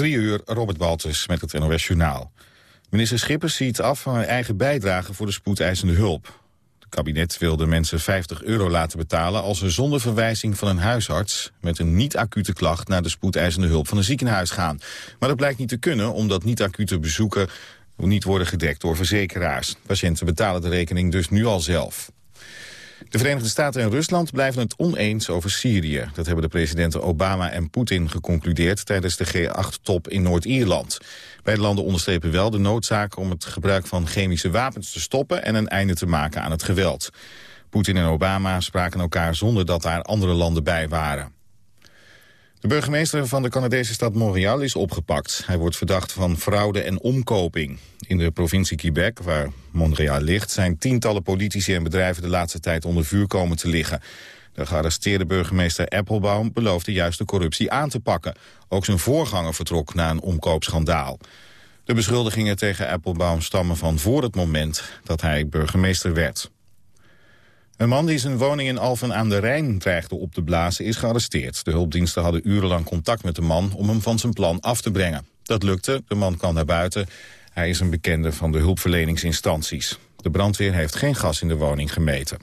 Drie uur, Robert Walters met het NOS Journaal. Minister Schippers ziet af van een eigen bijdrage voor de spoedeisende hulp. Het kabinet wil de mensen 50 euro laten betalen... als ze zonder verwijzing van een huisarts... met een niet-acute klacht naar de spoedeisende hulp van een ziekenhuis gaan. Maar dat blijkt niet te kunnen, omdat niet-acute bezoeken... niet worden gedekt door verzekeraars. Patiënten betalen de rekening dus nu al zelf. De Verenigde Staten en Rusland blijven het oneens over Syrië. Dat hebben de presidenten Obama en Poetin geconcludeerd... tijdens de G8-top in Noord-Ierland. Beide landen onderstrepen wel de noodzaak om het gebruik van chemische wapens te stoppen... en een einde te maken aan het geweld. Poetin en Obama spraken elkaar zonder dat daar andere landen bij waren. De burgemeester van de Canadese stad Montreal is opgepakt. Hij wordt verdacht van fraude en omkoping. In de provincie Quebec, waar Montreal ligt... zijn tientallen politici en bedrijven de laatste tijd onder vuur komen te liggen. De gearresteerde burgemeester Applebaum beloofde juist de corruptie aan te pakken. Ook zijn voorganger vertrok na een omkoopschandaal. De beschuldigingen tegen Applebaum stammen van voor het moment dat hij burgemeester werd. Een man die zijn woning in Alphen aan de Rijn dreigde op te blazen is gearresteerd. De hulpdiensten hadden urenlang contact met de man om hem van zijn plan af te brengen. Dat lukte, de man kwam naar buiten. Hij is een bekende van de hulpverleningsinstanties. De brandweer heeft geen gas in de woning gemeten.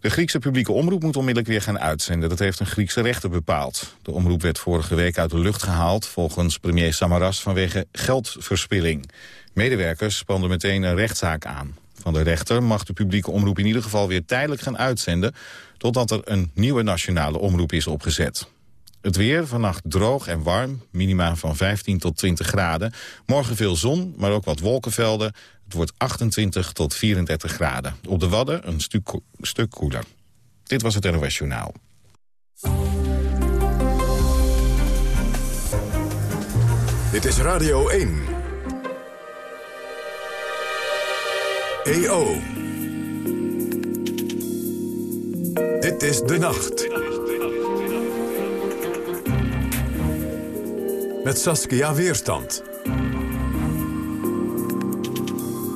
De Griekse publieke omroep moet onmiddellijk weer gaan uitzenden. Dat heeft een Griekse rechter bepaald. De omroep werd vorige week uit de lucht gehaald... volgens premier Samaras vanwege geldverspilling. Medewerkers spanden meteen een rechtszaak aan. Van de rechter mag de publieke omroep in ieder geval weer tijdelijk gaan uitzenden... totdat er een nieuwe nationale omroep is opgezet. Het weer, vannacht droog en warm, minima van 15 tot 20 graden. Morgen veel zon, maar ook wat wolkenvelden. Het wordt 28 tot 34 graden. Op de Wadden een stuk, stuk koeler. Dit was het NOS Journaal. Dit is Radio 1. EO. Dit is De Nacht. Met Saskia Weerstand.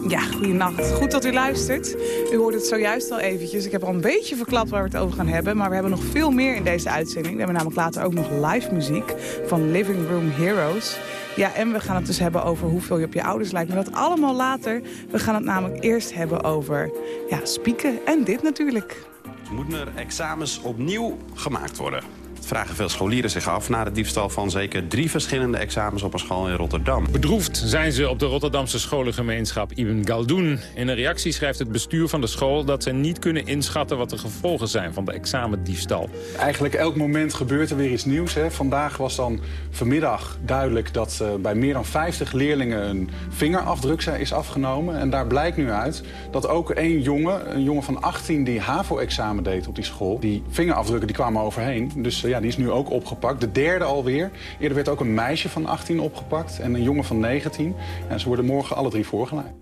Ja, goedenacht. Goed dat u luistert. U hoort het zojuist al eventjes. Ik heb al een beetje verklapt waar we het over gaan hebben. Maar we hebben nog veel meer in deze uitzending. We hebben namelijk later ook nog live muziek van Living Room Heroes. Ja, en we gaan het dus hebben over hoeveel je op je ouders lijkt. Maar dat allemaal later. We gaan het namelijk eerst hebben over ja, spieken en dit natuurlijk. Moeten er examens opnieuw gemaakt worden? Vragen veel scholieren zich af... na de diefstal van zeker drie verschillende examens op een school in Rotterdam. Bedroefd zijn ze op de Rotterdamse scholengemeenschap Ibn Galdoen. In een reactie schrijft het bestuur van de school... dat ze niet kunnen inschatten wat de gevolgen zijn van de examendiefstal. Eigenlijk elk moment gebeurt er weer iets nieuws. Hè. Vandaag was dan vanmiddag duidelijk dat uh, bij meer dan 50 leerlingen... een vingerafdruk is afgenomen. En daar blijkt nu uit dat ook één jongen, een jongen van 18... die HAVO-examen deed op die school, die vingerafdrukken die kwamen overheen. Dus uh, ja, die is nu ook opgepakt. De derde alweer. Eerder werd ook een meisje van 18 opgepakt en een jongen van 19. En ze worden morgen alle drie voorgeleid.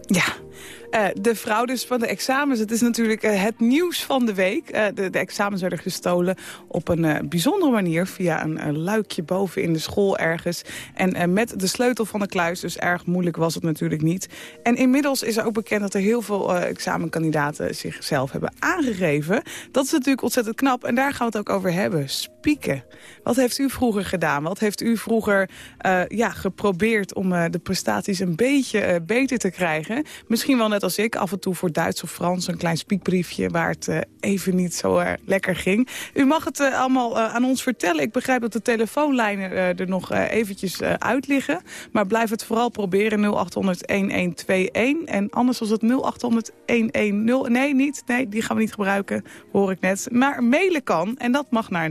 Ja, uh, de fraudes van de examens. Het is natuurlijk uh, het nieuws van de week. Uh, de, de, examens werden gestolen op een bijzondere manier... via een luikje boven in de school ergens. En met de sleutel van de kluis, dus erg moeilijk was het natuurlijk niet. En inmiddels is er ook bekend dat er heel veel examenkandidaten... zichzelf hebben aangegeven. Dat is natuurlijk ontzettend knap. En daar gaan we het ook over hebben. Spieken. Wat heeft u vroeger gedaan? Wat heeft u vroeger ja, geprobeerd om de prestaties een beetje beter te krijgen? Misschien wel net als ik, af en toe voor Duits of Frans... een klein spiekbriefje waar het even niet zo lekker ging. U mag het allemaal aan ons vertellen. Ik begrijp dat de telefoonlijnen er nog eventjes uit liggen. Maar blijf het vooral proberen, 0800-1121. En anders was het 0800-110... Nee, niet. Nee, die gaan we niet gebruiken, hoor ik net. Maar mailen kan, en dat mag naar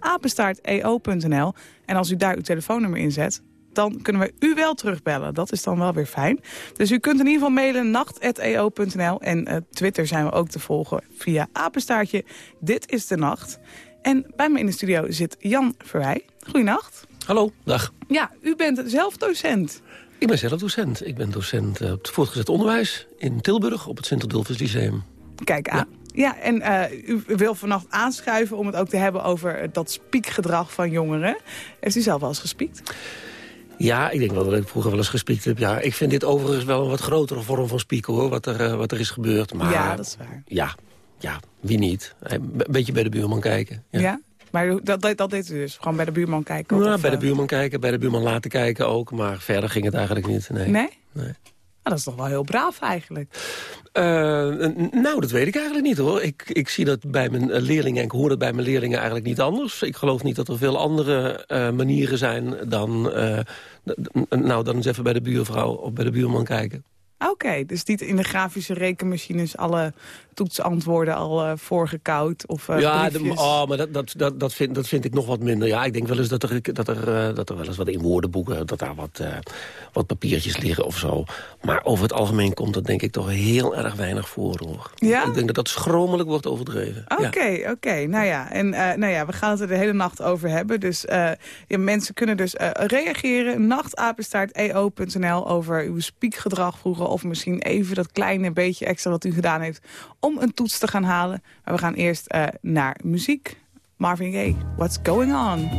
nachtapenstaarteo.nl. En als u daar uw telefoonnummer inzet dan kunnen we u wel terugbellen. Dat is dan wel weer fijn. Dus u kunt in ieder geval mailen nacht.eo.nl. En uh, Twitter zijn we ook te volgen via apenstaartje Dit is de Nacht. En bij me in de studio zit Jan Verwij. Goedenacht. Hallo, dag. Ja, u bent zelf docent. Ik ben zelf docent. Ik ben docent uh, op het voortgezet onderwijs in Tilburg op het Sint-Adolphus Lyceum. Kijk aan. Ja. En uh, u wil vannacht aanschuiven om het ook te hebben over dat spiekgedrag van jongeren. Heeft u zelf wel eens gespiekt? Ja, ik denk wel dat ik vroeger wel eens gespiekt heb. Ja, ik vind dit overigens wel een wat grotere vorm van spieken, hoor, wat er, uh, wat er is gebeurd. Maar, ja, dat is waar. Ja, ja wie niet? Een beetje bij de buurman kijken. Ja. ja? Maar dat, dat, dat deed u dus? Gewoon bij de buurman kijken? Ja, of, bij de eh, buurman kijken, bij de buurman laten kijken ook. Maar verder ging het eigenlijk niet. Nee? Nee? Nee. Ah, dat is toch wel heel braaf eigenlijk. Eh, nou, dat weet ik eigenlijk niet hoor. Ik, ik zie dat bij mijn eh, leerlingen en ik hoor dat bij mijn leerlingen eigenlijk niet anders. Ik geloof niet dat er veel andere eh, manieren zijn dan, nou, dan eens even bij de buurvrouw of bij de buurman kijken. Oké, dus niet in de grafische rekenmachines alle toetsantwoorden al eh, voorgekoud of eh, ja, de- oh, maar dat, dat, dat, dat, vind, dat vind ik nog wat minder. Ja, ik denk wel eens dat er, dat er, eh, dat er wel eens wat in woordenboeken... dat daar wat, wat papiertjes liggen of zo. Maar over het algemeen komt dat denk ik toch heel erg weinig voor. Hoor. Ja? Ik denk dat dat schromelijk wordt overdreven. Oké, Ja. oké. Nou ja, en nou ja, we gaan het er de hele nacht over hebben. Dus ja, mensen kunnen dus reageren. Nachtapenstaart.eo.nl over uw spiekgedrag vroeger. Of misschien even dat kleine beetje extra wat u gedaan heeft om een toets te gaan halen. Maar we gaan eerst eh, naar muziek. Marvin Gaye, What's Going On?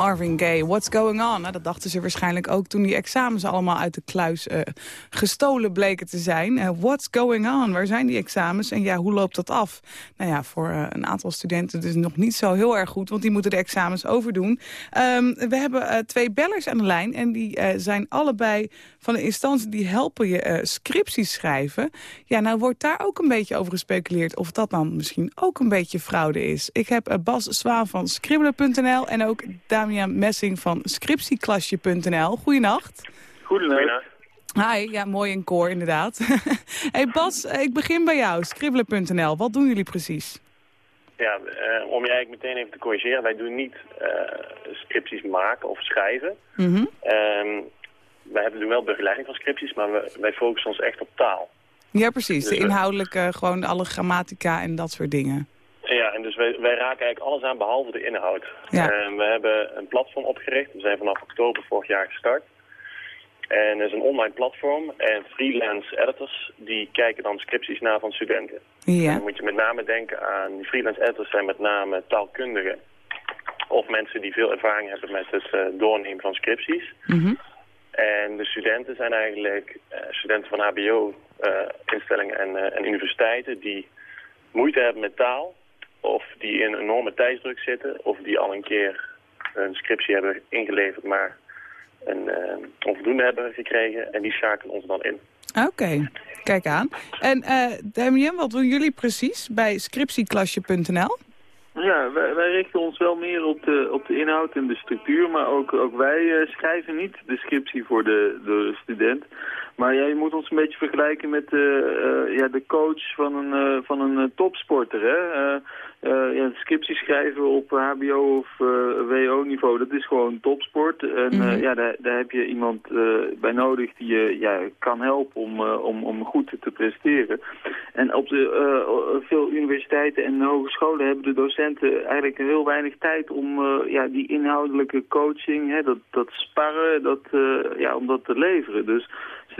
Marvin Gaye, what's going on? Nou, dat dachten ze waarschijnlijk ook toen die examens allemaal uit de kluis eh, gestolen bleken te zijn. Eh, what's going on? Waar zijn die examens? En ja, hoe loopt dat af? Nou ja, voor eh, een aantal studenten dus nog niet zo heel erg goed, want die moeten de examens overdoen. Ehm, we hebben twee bellers aan de lijn en die zijn allebei van de instantie die helpen je scripties schrijven. Ja, nou wordt daar ook een beetje over gespeculeerd of dat dan misschien ook een beetje fraude is. Ik heb Bas Zwaan van Scribbelen.nl en ook Damian Messing van Scriptieklasje.nl. Goedenacht. Goedenavond. Hi, ja, mooi in koor inderdaad. hey Bas, ik begin bij jou, Scribbelen.nl. Wat doen jullie precies? Ja, eh, om je eigenlijk meteen even te corrigeren. Wij doen niet eh, scripties maken of schrijven. Mhm. Ehm, wij hebben wel begeleiding van scripties, maar we, wij focussen ons echt op taal. Ja, precies. De Dus we- inhoudelijke, gewoon alle grammatica en dat soort dingen. Ja, en dus wij, wij raken eigenlijk alles aan behalve de inhoud. Ja. En we hebben een platform opgericht. We zijn vanaf oktober vorig jaar gestart. En het is een online platform. En freelance editors die kijken dan scripties na van studenten. En Ja. dan moet je met name denken aan, die freelance editors zijn met name taalkundigen. Of mensen die veel ervaring hebben met het eh, doornemen van scripties. Mhm. En de studenten zijn eigenlijk eh, studenten van hbo-instellingen en, eh, en universiteiten die moeite hebben met taal. Of die in een enorme tijdsdruk zitten. Of die al een keer een scriptie hebben ingeleverd, maar een eh, onvoldoende hebben gekregen. En die schakelen ons dan in. Oké, kijk aan. En eh Damien, wat doen jullie precies bij scriptieklasje.nl? Ja, wij, wij richten ons wel meer op de, op de inhoud en de structuur, maar ook, ook wij eh, schrijven niet de scriptie voor de, de student. Maar ja, je moet ons een beetje vergelijken met eh, eh, ja, de coach van een, eh, van een topsporter. Hè? Ja, scriptie schrijven op hbo of wo-niveau, dat is gewoon topsport. En Mhm. ja, daar, daar heb je iemand bij nodig die je ja, kan helpen om, om, om goed te presteren. En op de, veel universiteiten en hogescholen hebben de docenten eigenlijk heel weinig tijd om ja, die inhoudelijke coaching, hè, dat, dat sparren, dat, ja, om dat te leveren. Dus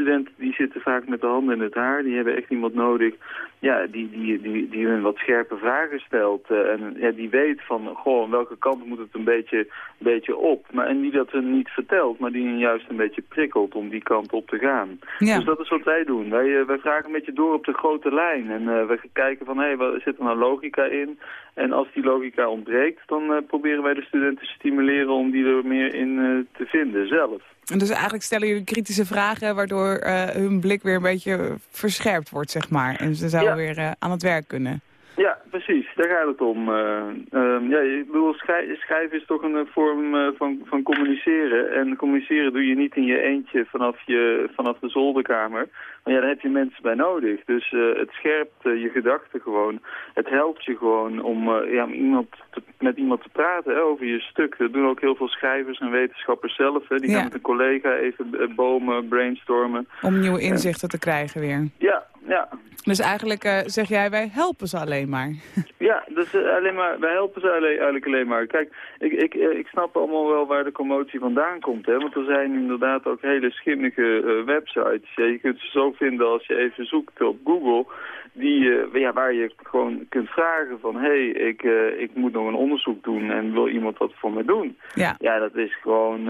studenten die zitten vaak met de handen in het haar, die hebben echt iemand nodig ja, die, die, die, die hun wat scherpe vragen stelt. eh, en ja, die weet van, goh, aan welke kant moet het een beetje, een beetje op. Maar, en die dat hun niet vertelt, maar die hen juist een beetje prikkelt om die kant op te gaan. Ja. Dus dat is wat wij doen. Wij, eh, wij vragen een beetje door op de grote lijn. En eh wij kijken van, hé, hey, wat zit er nou logica in? En als die logica ontbreekt, dan proberen wij de studenten te stimuleren om die er meer in te vinden zelf. En dus eigenlijk stellen jullie kritische vragen... waardoor eh, hun blik weer een beetje verscherpt wordt, zeg maar. En ze zouden Ja. weer eh, aan het werk kunnen. Ja, precies. Daar gaat het om. Ehm, ja, ik bedoel, schrij- schrijven is toch een eh, vorm eh, van, van communiceren. En communiceren doe je niet in je eentje vanaf, je, vanaf de zolderkamer. Maar ja, daar heb je mensen bij nodig. Dus het scherpt je gedachten gewoon. Het helpt je gewoon om ja, iemand te- met iemand te praten hè, over je stuk. Dat doen ook heel veel schrijvers en wetenschappers zelf. Hè. Die Ja. gaan met een collega even bomen, brainstormen. Om nieuwe inzichten te krijgen weer. Ja, ja. Dus eigenlijk eh, zeg jij, wij helpen ze alleen maar. Ja, dus eh, alleen maar, wij helpen ze alleen- eigenlijk alleen maar. Kijk, ik, ik, eh, ik snap allemaal wel waar de commotie vandaan komt. Hè? Want er zijn inderdaad ook hele schimmige websites. Ja, je kunt ze zo vinden als je even zoekt op Google. Die, ja, waar je gewoon kunt vragen van... hé, hey, ik, ik moet nog een onderzoek doen en wil iemand dat voor me doen? Ja, Ja, dat is gewoon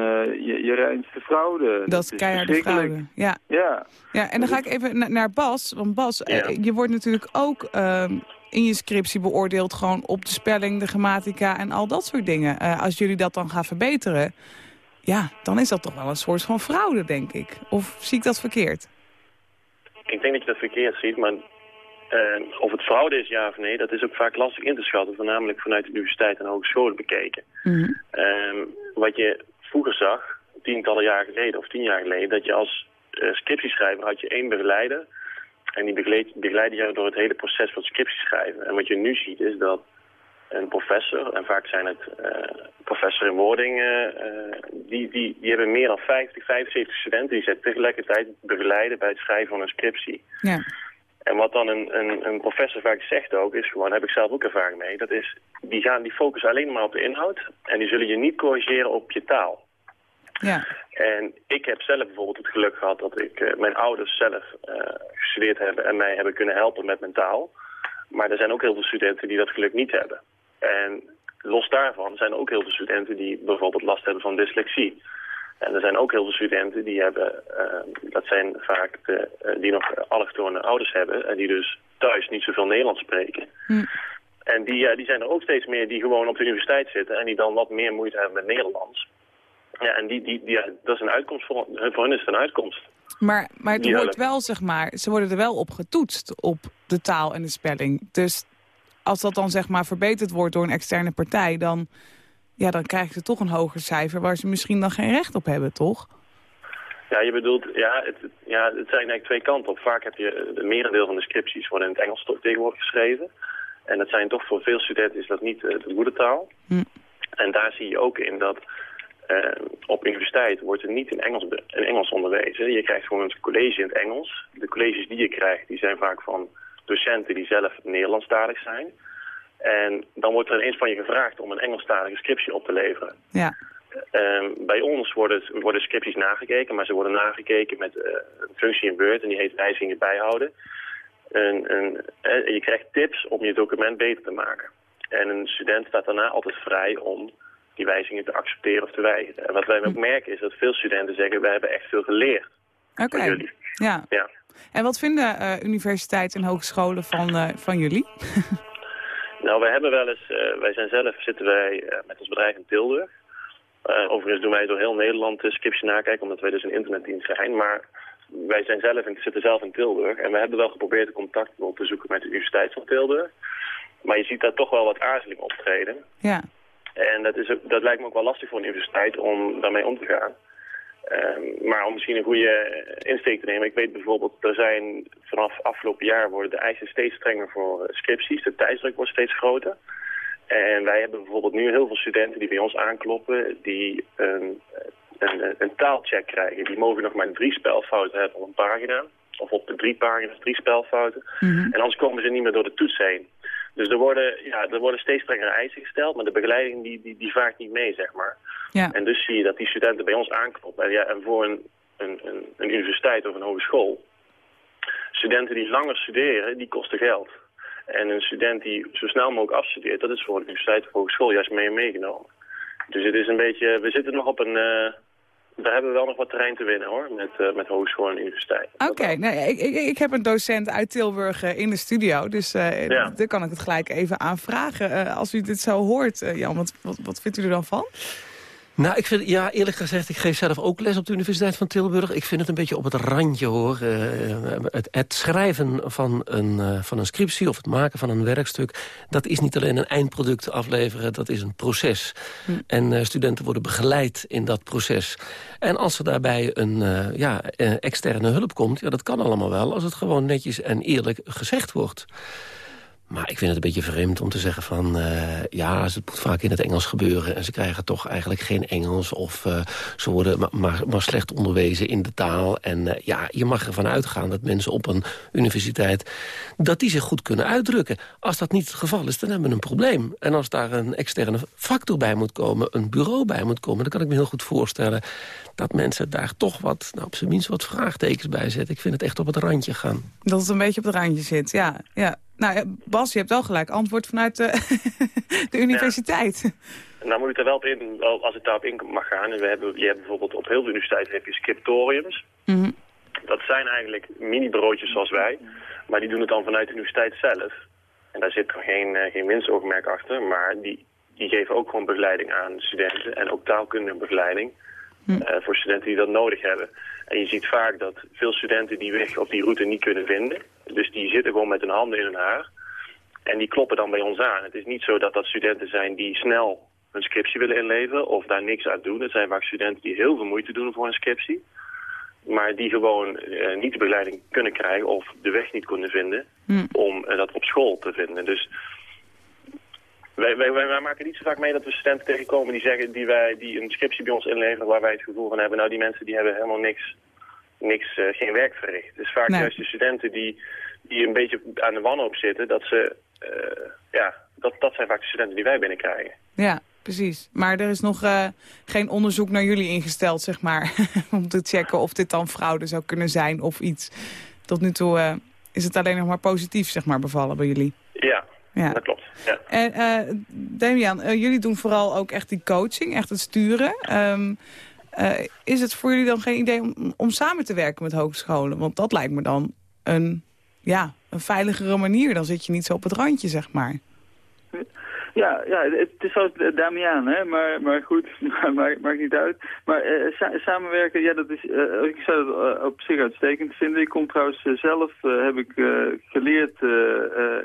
je, je reinste fraude. dat is keiharde fraude. Ja. Ja, ja, en dan ga ik even na- naar Bas. Want Bas, eh, Ja. je wordt natuurlijk ook ehm, in je scriptie beoordeeld... gewoon op de spelling, de grammatica en al dat soort dingen. Eh, als jullie dat dan gaan verbeteren... ja, dan is dat toch wel een soort van fraude, denk ik. Of zie ik dat verkeerd? Ik denk dat je dat verkeerd ziet, maar eh, of het fraude is, ja of nee, dat is ook vaak lastig in te schatten. Voornamelijk vanuit de universiteit en hogescholen bekeken. Mhm. Ehm, wat je vroeger zag, tientallen jaar geleden of tien jaar geleden, dat je als scriptieschrijver had je één begeleider. En die begeleid, begeleidde jou door het hele proces van scriptieschrijven. En wat je nu ziet is dat een professor, en vaak zijn het eh professor in wording, eh, eh, die, die, die hebben meer dan 50, 75 studenten die zij tegelijkertijd begeleiden bij het schrijven van een scriptie. Ja. En wat dan een, een, een professor vaak zegt ook, is gewoon, daar heb ik zelf ook ervaring mee, dat is, die, gaan, die focussen alleen maar op de inhoud en die zullen je niet corrigeren op je taal. Ja. En ik heb zelf bijvoorbeeld het geluk gehad dat ik eh, mijn ouders zelf eh, gestudeerd hebben en mij hebben kunnen helpen met mijn taal. Maar er zijn ook heel veel studenten die dat geluk niet hebben. En los daarvan zijn er ook heel veel studenten die bijvoorbeeld last hebben van dyslexie. En er zijn ook heel veel studenten die hebben, eh, dat zijn vaak de, die nog allochtone ouders hebben en die dus thuis niet zoveel Nederlands spreken. Hm. En die, die zijn er ook steeds meer die gewoon op de universiteit zitten en die dan wat meer moeite hebben met Nederlands. Ja, en die, die, die, ja, dat is een uitkomst voor, voor hen is het een uitkomst. Maar, maar het Die wordt wel, zeg maar, ze worden er wel op getoetst op de taal en de spelling. Dus als dat dan zeg maar verbeterd wordt door een externe partij, dan, ja, dan krijgen ze toch een hoger cijfer waar ze misschien dan geen recht op hebben, toch? Ja, je bedoelt, ja, het, het- ja, het zijn eigenlijk twee kanten op. Vaak heb je, de merendeel van de scripties worden in het Engels tegenwoordig geschreven. En dat zijn toch voor veel studenten is dat niet eh, de moedertaal. Hm. En daar zie je ook in dat eh, op universiteit wordt er niet in Engels, in Engels onderwezen. Je krijgt gewoon een college in het Engels. De colleges die je krijgt, die zijn vaak van docenten die zelf Nederlandstalig zijn. En dan wordt er ineens van je gevraagd om een Engelstalige scriptie op te leveren. Ja. Ehm, bij ons worden, worden scripties nagekeken, maar ze worden nagekeken met eh, een functie in Word en die heet wijzigingen bijhouden. En, en, eh, je krijgt tips om je document beter te maken. En een student staat daarna altijd vrij om die wijzigingen te accepteren of te weigeren. En wat wij ook merken is dat veel studenten zeggen, wij hebben echt veel geleerd Oké. van jullie. Ja. Ja. En wat vinden eh, universiteiten en hogescholen van, eh, van jullie? Nou, wij hebben wel eens, eh, wij zijn zelf, zitten wij met ons bedrijf in Tilburg. Overigens doen wij door heel Nederland uh, scriptie nakijken, omdat wij dus een internetdienst zijn. Maar wij zijn zelf in, zitten zelf in Tilburg en we hebben wel geprobeerd de contact op te zoeken met de Universiteit van Tilburg. Maar je ziet daar toch wel wat aarzeling optreden. Ja. En dat, is, dat lijkt me ook wel lastig voor een universiteit om daarmee om te gaan. Ehm, maar om misschien een goede insteek te nemen. Ik weet bijvoorbeeld, er zijn vanaf afgelopen jaar worden de eisen steeds strenger voor scripties. De tijdsdruk wordt steeds groter. En wij hebben bijvoorbeeld nu heel veel studenten die bij ons aankloppen, die een, een, een taalcheck krijgen. Die mogen nog maar drie spelfouten hebben op een pagina. Of op de drie pagina's drie spelfouten. En anders komen ze niet meer door de toets heen. Dus er worden, ja, er worden steeds strengere eisen gesteld, maar de begeleiding die, die, die vaart niet mee, zeg maar. Ja. En dus zie je dat die studenten bij ons aankloppen. En, ja, en voor een, een, een, een universiteit of een hogeschool, studenten die langer studeren, die kosten geld. En een student die zo snel mogelijk afstudeert, dat is voor een universiteit of hogeschool juist mee meegenomen. Dus het is een beetje, we zitten nog op een, eh we hebben wel nog wat terrein te winnen hoor, met, eh met hogeschool en universiteit. Oké, nee, ik, ik, ik heb een docent uit Tilburg eh, in de studio, dus eh Ja. daar kan ik het gelijk even aanvragen. Eh, als u dit zo hoort, Jan, wat, wat, wat vindt u er dan van? Nou, ik vind, ja, eerlijk gezegd, ik geef zelf ook les op de Universiteit van Tilburg. Ik vind het een beetje op het randje, hoor. Eh, het, het schrijven van een, eh, van een scriptie of het maken van een werkstuk... dat is niet alleen een eindproduct afleveren, dat is een proces. En eh, studenten worden begeleid in dat proces. En als er daarbij een ja, externe hulp komt, ja, dat kan allemaal wel... als het gewoon netjes en eerlijk gezegd wordt. Maar ik vind het een beetje vreemd om te zeggen van... eh, ja, het moet vaak in het Engels gebeuren... en ze krijgen toch eigenlijk geen Engels... of eh, ze worden ma- maar, maar slecht onderwezen in de taal. En eh, ja, je mag ervan uitgaan dat mensen op een universiteit... dat die zich goed kunnen uitdrukken. Als dat niet het geval is, dan hebben we een probleem. En als daar een externe factor bij moet komen... een bureau bij moet komen... dan kan ik me heel goed voorstellen... dat mensen daar toch wat, nou, op zijn minst wat vraagtekens bij zetten. Ik vind het echt op het randje gaan. Dat het een beetje op het randje zit, ja. ja. Nou, ja, Bas, je hebt wel gelijk antwoord vanuit de, de universiteit. Nou moet ik er wel op in, als ik daarop in mag gaan. We hebben, je hebt bijvoorbeeld op heel veel universiteiten heb je scriptoriums. Mhm. Dat zijn eigenlijk mini-bureautjes zoals wij. Maar die doen het dan vanuit de universiteit zelf. En daar zit geen, eh, geen winstoogmerk achter. Maar die, die geven ook gewoon begeleiding aan studenten. En ook taalkundige begeleiding. eh, voor studenten die dat nodig hebben. En je ziet vaak dat veel studenten die weg op die route niet kunnen vinden. Dus zitten gewoon met hun handen in hun haar. En die kloppen dan bij ons aan. Het is niet zo dat dat studenten zijn die snel hun scriptie willen inleveren of daar niks aan doen. Het zijn vaak studenten die heel veel moeite doen voor een scriptie. Maar die gewoon eh, niet de begeleiding kunnen krijgen of de weg niet kunnen vinden Hm. om eh, dat op school te vinden. Dus wij, wij, wij, maken niet zo vaak mee dat we studenten tegenkomen die zeggen die, wij, die een scriptie bij ons inleveren waar wij het gevoel van hebben, nou die mensen die hebben helemaal niks, niks eh, geen werk verricht. Het is vaak Nee. juist de studenten die, die een beetje aan de wanhoop zitten, dat ze, eh, ja, dat, dat zijn vaak de studenten die wij binnenkrijgen. Ja, precies. Maar er is nog eh, geen onderzoek naar jullie ingesteld, zeg maar. om te checken of dit dan fraude zou kunnen zijn of iets. Tot nu toe eh, is het alleen nog maar positief, zeg maar, bevallen bij jullie. Ja, Ja. Dat klopt, ja. En eh Damian, jullie doen vooral ook echt die coaching, echt het sturen. Ehm, eh, is het voor jullie dan geen idee om, om samen te werken met hogescholen? Want dat lijkt me dan een, ja, een veiligere manier. Dan zit je niet zo op het randje, zeg maar. Ja, ja, het is zoals Damian, hè, maar, maar goed, maakt, maakt niet uit. Maar eh, sa- samenwerken, ja, dat is, eh, ik zou dat eh, op zich uitstekend vinden. Ik kom trouwens zelf, heb ik geleerd,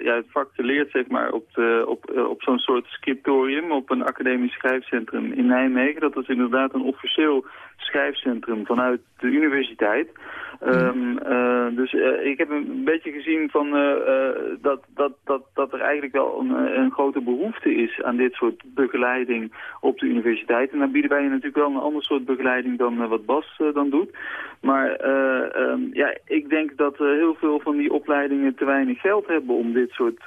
ja, het vak geleerd, zeg maar, op, de, op, op zo'n soort scriptorium, op een academisch schrijfcentrum in Nijmegen. Dat is inderdaad een officieel schrijfcentrum vanuit de universiteit. Ehm, eh, dus eh, ik heb een beetje gezien van, eh, dat, dat, dat, dat er eigenlijk wel een, een grote behoefte is aan dit soort begeleiding op de universiteit. En dan bieden wij je natuurlijk wel een ander soort begeleiding dan wat Bas dan doet. Maar eh, ehm, ja, ik denk dat heel veel van die opleidingen te weinig geld hebben om dit soort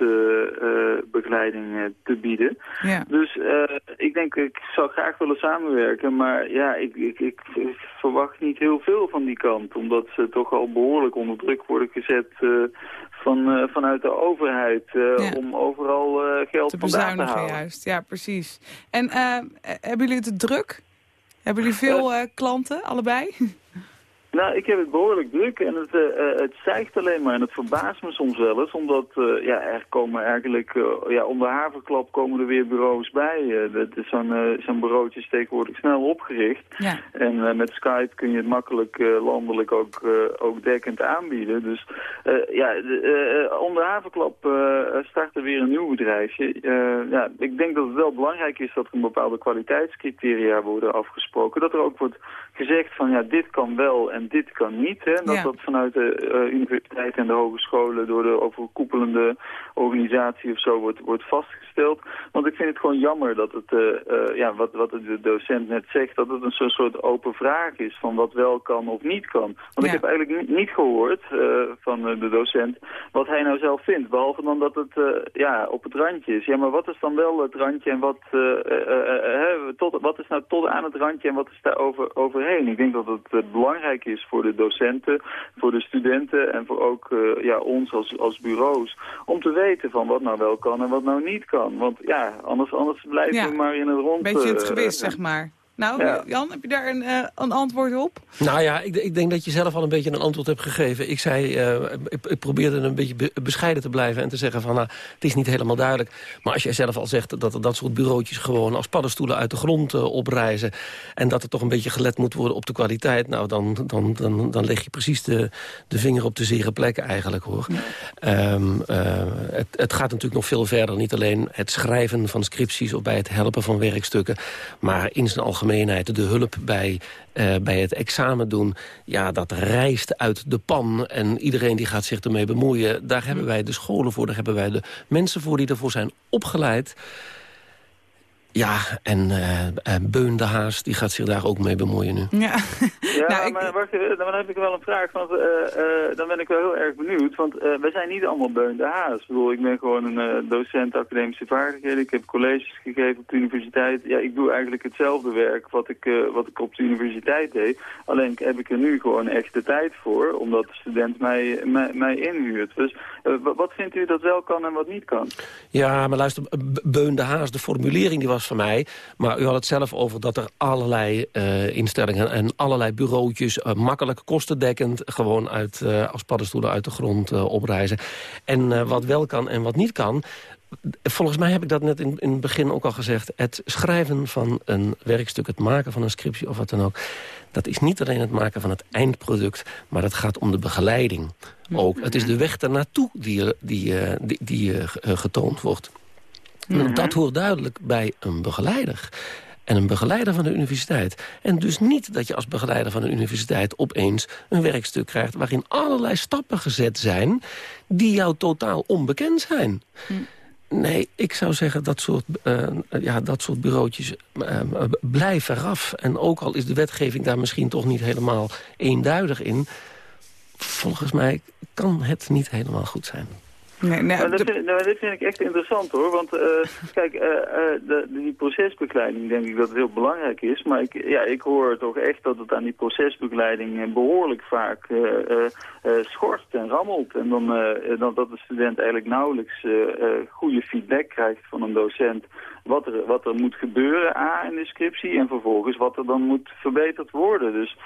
begeleiding te bieden. Ja. Dus ik denk, ik zou graag willen samenwerken, maar ja, ik, ik, ik verwacht niet heel veel van die kant. Omdat ze toch al behoorlijk onder druk worden gezet eh, van, eh, vanuit de overheid eh, Ja. om overal geld Te vandaan te bezuinigen halen. juist, ja precies. En hebben jullie het druk? Hebben jullie veel klanten, allebei? Nou, ik heb het behoorlijk druk en het, eh, het stijgt alleen maar. En het verbaast me soms wel eens, omdat eh, ja, er komen eigenlijk, eh, ja, om de haverklap komen er weer bureaus bij. Dat is zo'n zo'n bureautje is tegenwoordig snel opgericht. Ja. En met Skype kun je het makkelijk landelijk ook, ook dekkend aanbieden. Dus ja, om de haverklap start er weer een nieuw bedrijfje. Ja, ik denk dat het wel belangrijk is dat er een bepaalde kwaliteitscriteria worden afgesproken. Dat er ook wordt gezegd van ja, dit kan wel en dit kan niet. Hè? Dat Ja. dat vanuit de eh, universiteit en de hogescholen door de overkoepelende organisatie of zo wordt, wordt vastgesteld. Want ik vind het gewoon jammer dat het, eh, eh, ja, wat, wat de docent net zegt, dat het een zo- soort open vraag is van wat wel kan of niet kan. Want Ja. ik heb eigenlijk ni- niet gehoord eh, van de docent wat hij nou zelf vindt. Behalve dan dat het ja, op het randje is. Ja, maar wat is dan wel het randje en wat, tot, wat is nou tot aan het randje en wat is daar over, overheen? Ik denk dat het eh, belangrijk is voor de docenten, voor de studenten en voor ook eh, ja, ons als, als bureaus om te weten van wat nou wel kan en wat nou niet kan. Want ja, anders, anders blijven Ja. we maar in het rond. Beetje het eh, gewist, eh, zeg maar. Nou, Ja. Jan, heb je daar een, eh, een antwoord op? Nou ja, ik, ik denk dat je zelf al een beetje een antwoord hebt gegeven. Ik zei, eh, ik, ik probeerde een beetje be- bescheiden te blijven en te zeggen van, nou, het is niet helemaal duidelijk. Maar als jij zelf al zegt dat dat soort bureautjes gewoon als paddenstoelen uit de grond eh, oprijzen en dat er toch een beetje gelet moet worden op de kwaliteit, nou, dan, dan, dan, dan leg je precies de, de vinger op de zere plek eigenlijk, hoor. Ehm, eh, het, het gaat natuurlijk nog veel verder. Niet alleen het schrijven van scripties of bij het helpen van werkstukken, maar in zijn de hulp bij, eh, bij het examen doen. Ja, dat rijst uit de pan en iedereen die gaat zich ermee bemoeien. Daar hebben wij de scholen voor, daar hebben wij de mensen voor die ervoor zijn opgeleid. Ja, en eh, Beun de Haas die gaat zich daar ook mee bemoeien nu. Ja, Ja, Nou, ik- maar wacht even, dan heb ik wel een vraag. Want, eh, eh, dan ben ik wel heel erg benieuwd. Want eh, wij zijn niet allemaal Beun de Haas. Ik bedoel, ik ben gewoon een eh, docent academische vaardigheden. Ik heb colleges gegeven op de universiteit. Ja, ik doe eigenlijk hetzelfde werk wat ik, eh, wat ik op de universiteit deed. Alleen heb ik er nu gewoon echt de tijd voor. Omdat de student mij, mij, mij inhuurt. Dus wa- wat vindt u dat wel kan en wat niet kan? Ja, maar luister, Beun de Haas, de formulering die was van mij. Maar u had het zelf over dat er allerlei eh, instellingen en allerlei bureautjes... eh, makkelijk kostendekkend gewoon uit, eh, als paddenstoelen uit de grond eh, oprijzen. En wat wel kan en wat niet kan... Volgens mij heb ik dat net in, in het begin ook al gezegd. Het schrijven van een werkstuk, het maken van een scriptie of wat dan ook... dat is niet alleen het maken van het eindproduct... maar het gaat om de begeleiding ook. Het is de weg ernaartoe die, die, die, die ge- getoond wordt. En Dat hoort duidelijk bij een begeleider. En een begeleider van de universiteit. En dus niet dat je als begeleider van een universiteit opeens een werkstuk krijgt... waarin allerlei stappen gezet zijn die jou totaal onbekend zijn. Nee, ik zou zeggen dat soort, eh, ja, dat soort bureautjes eh, blijf eraf. En ook al is de wetgeving daar misschien toch niet helemaal eenduidig in... volgens mij kan het niet helemaal goed zijn. Nee, nee, Maar dat, de- vind, nou, dat vind ik echt interessant hoor. Want eh, kijk, eh, eh, de, die procesbegeleiding denk ik dat het heel belangrijk is. Maar ik, ja, ik hoor toch echt dat het aan die procesbegeleiding eh, behoorlijk vaak schort en rammelt. En dan, dan dat de student eigenlijk nauwelijks goede feedback krijgt van een docent. Wat er, wat er moet gebeuren, A, in de scriptie. En vervolgens wat er dan moet verbeterd worden. Dus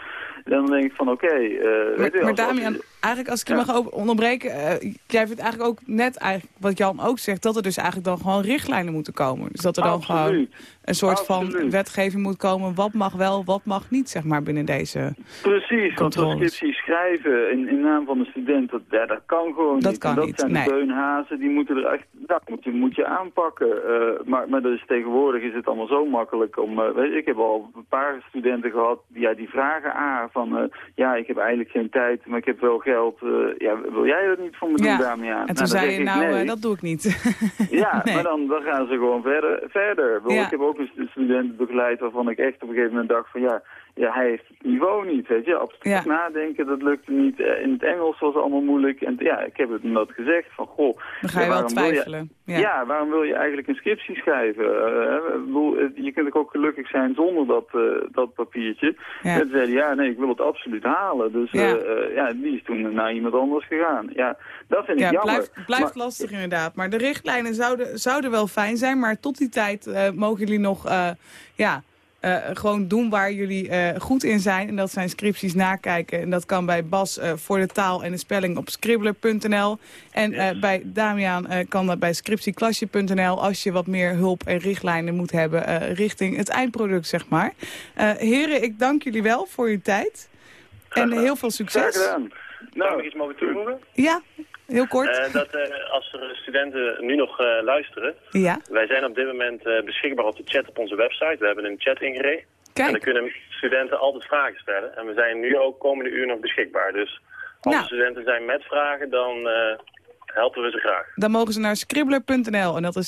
dan denk ik van oké. eh, Maar, weet je, maar als- als- Damian, eigenlijk als ik je Ja. mag onderbreken... eh, jij vindt eigenlijk ook net eigenlijk, wat Jan ook zegt... dat er dus eigenlijk dan gewoon richtlijnen moeten komen. Dus dat er dan gewoon. Een soort van wetgeving moet komen... wat mag wel, wat mag niet, zeg maar, binnen deze... Precies, want transcriptie schrijven in, in naam van de student, dat, ja, dat kan gewoon Dat niet. kan dat niet, zijn nee. de beunhazen, die moeten er echt, dat moet je, moet je aanpakken. Eh, maar, maar dus tegenwoordig is het allemaal zo makkelijk om, eh, weet je, ik heb al een paar studenten gehad, die, ja, die vragen aan van, eh, ja, ik heb eigenlijk geen tijd, maar ik heb wel geld. ja, wil jij dat niet voor me doen, Ja? En toen dan zei je, ik nou, nee. dat doe ik niet. Ja, Nee. maar dan, dan gaan ze gewoon verder. verder. Ja. Ik heb ook een stu- student begeleid waarvan ik echt op een gegeven moment dacht van ja, ja hij heeft het niveau niet, weet je. Abstract Ja. nadenken, dat lukte niet. Eh, In het Engels was het allemaal moeilijk. En ja, ik heb het hem dat gezegd van goh. Dan ga je ja, wel twijfelen. Ja. Ja. waarom wil je eigenlijk een scriptie schrijven? Eh, bedoel, eh, je kunt ook gelukkig zijn zonder dat, dat papiertje. Ja. En zei hij, ja, nee, ik wil het absoluut halen. Dus Ja. ja, die is toen naar iemand anders gegaan. Ja, dat vind ik Ja, jammer. blijft, blijft Maar- lastig inderdaad. Maar de richtlijnen zouden, zouden wel fijn zijn. Maar tot die tijd mogen jullie nog ja, eh, gewoon doen waar jullie eh, goed in zijn. En dat zijn scripties nakijken. En dat kan bij Bas eh, voor de taal en de spelling op scribbler.nl. En eh, bij Damian eh, kan dat bij scriptieklasje.nl. Als je wat meer hulp en richtlijnen moet hebben eh, richting het eindproduct, zeg maar. Eh, heren, ik dank jullie wel voor je tijd. En heel veel Graag succes. gedaan. Zou Nou, ik iets mogen toevoegen? Ja, heel kort. Eh, dat eh, als er studenten nu nog eh, luisteren, ja, wij zijn op dit moment beschikbaar op de chat op onze website. We hebben een chat ingereden. En dan kijk. kunnen studenten altijd vragen stellen. En we zijn nu ook komende uur nog beschikbaar. Dus als Nou. studenten zijn met vragen, dan helpen we ze graag. Dan mogen ze naar scribbler.nl en dat is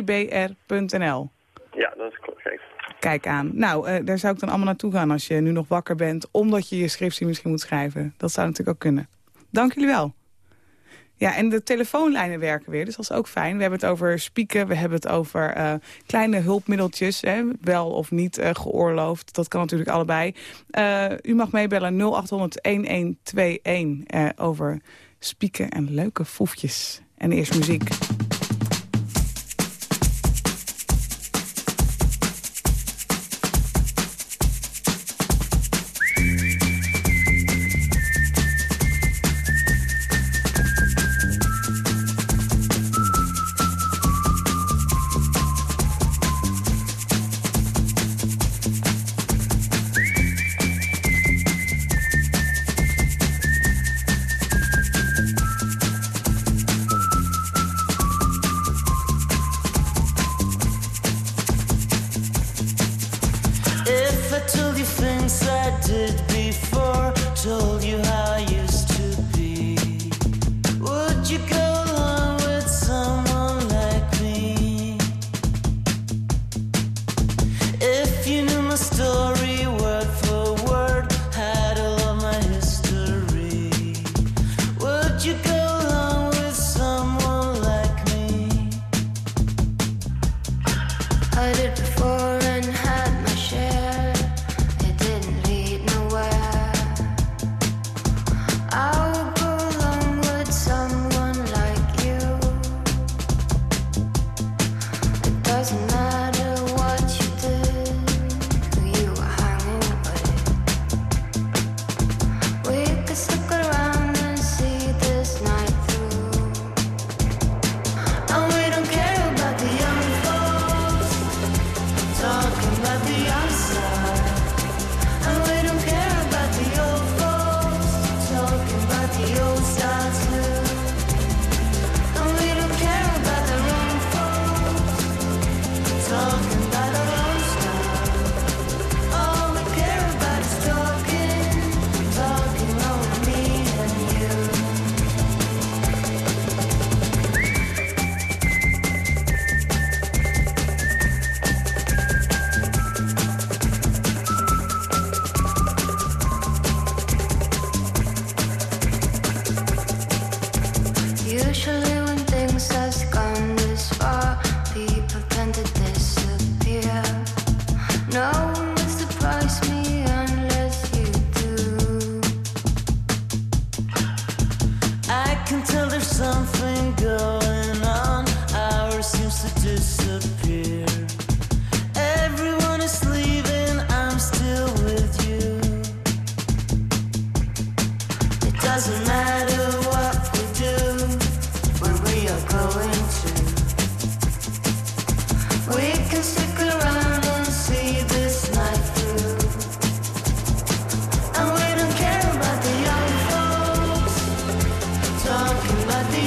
S-C-R-I-B-B-R.nl. Ja, dat is correct. Kijk aan. Nou, daar zou ik dan allemaal naartoe gaan als je nu nog wakker bent... omdat je je scriptie misschien moet schrijven. Dat zou natuurlijk ook kunnen. Dank jullie wel. Ja, en de telefoonlijnen werken weer, dus dat is ook fijn. We hebben het over spieken, we hebben het over eh, kleine hulpmiddeltjes... Hè, wel of niet eh, geoorloofd, dat kan natuurlijk allebei. Eh, u mag meebellen 0800-1121 eh, over spieken en leuke foefjes. En eerst muziek.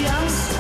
Young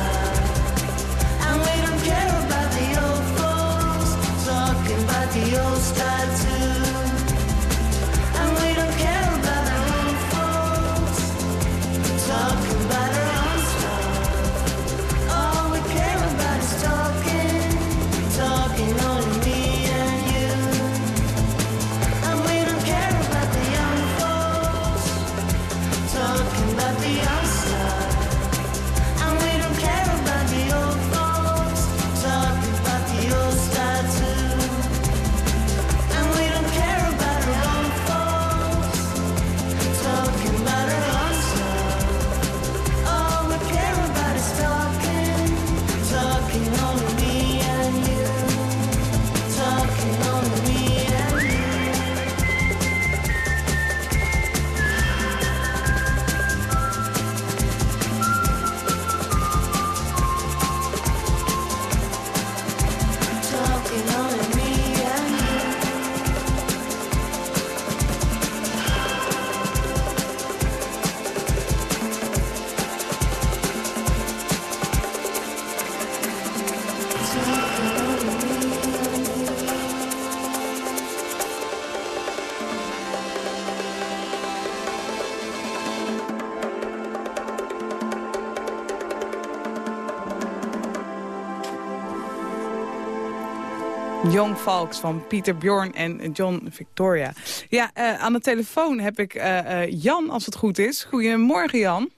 Falks van Pieter Bjorn en John Victoria. Ja, eh, aan de telefoon heb ik eh, eh, Jan, als het goed is. Goedemorgen, Jan.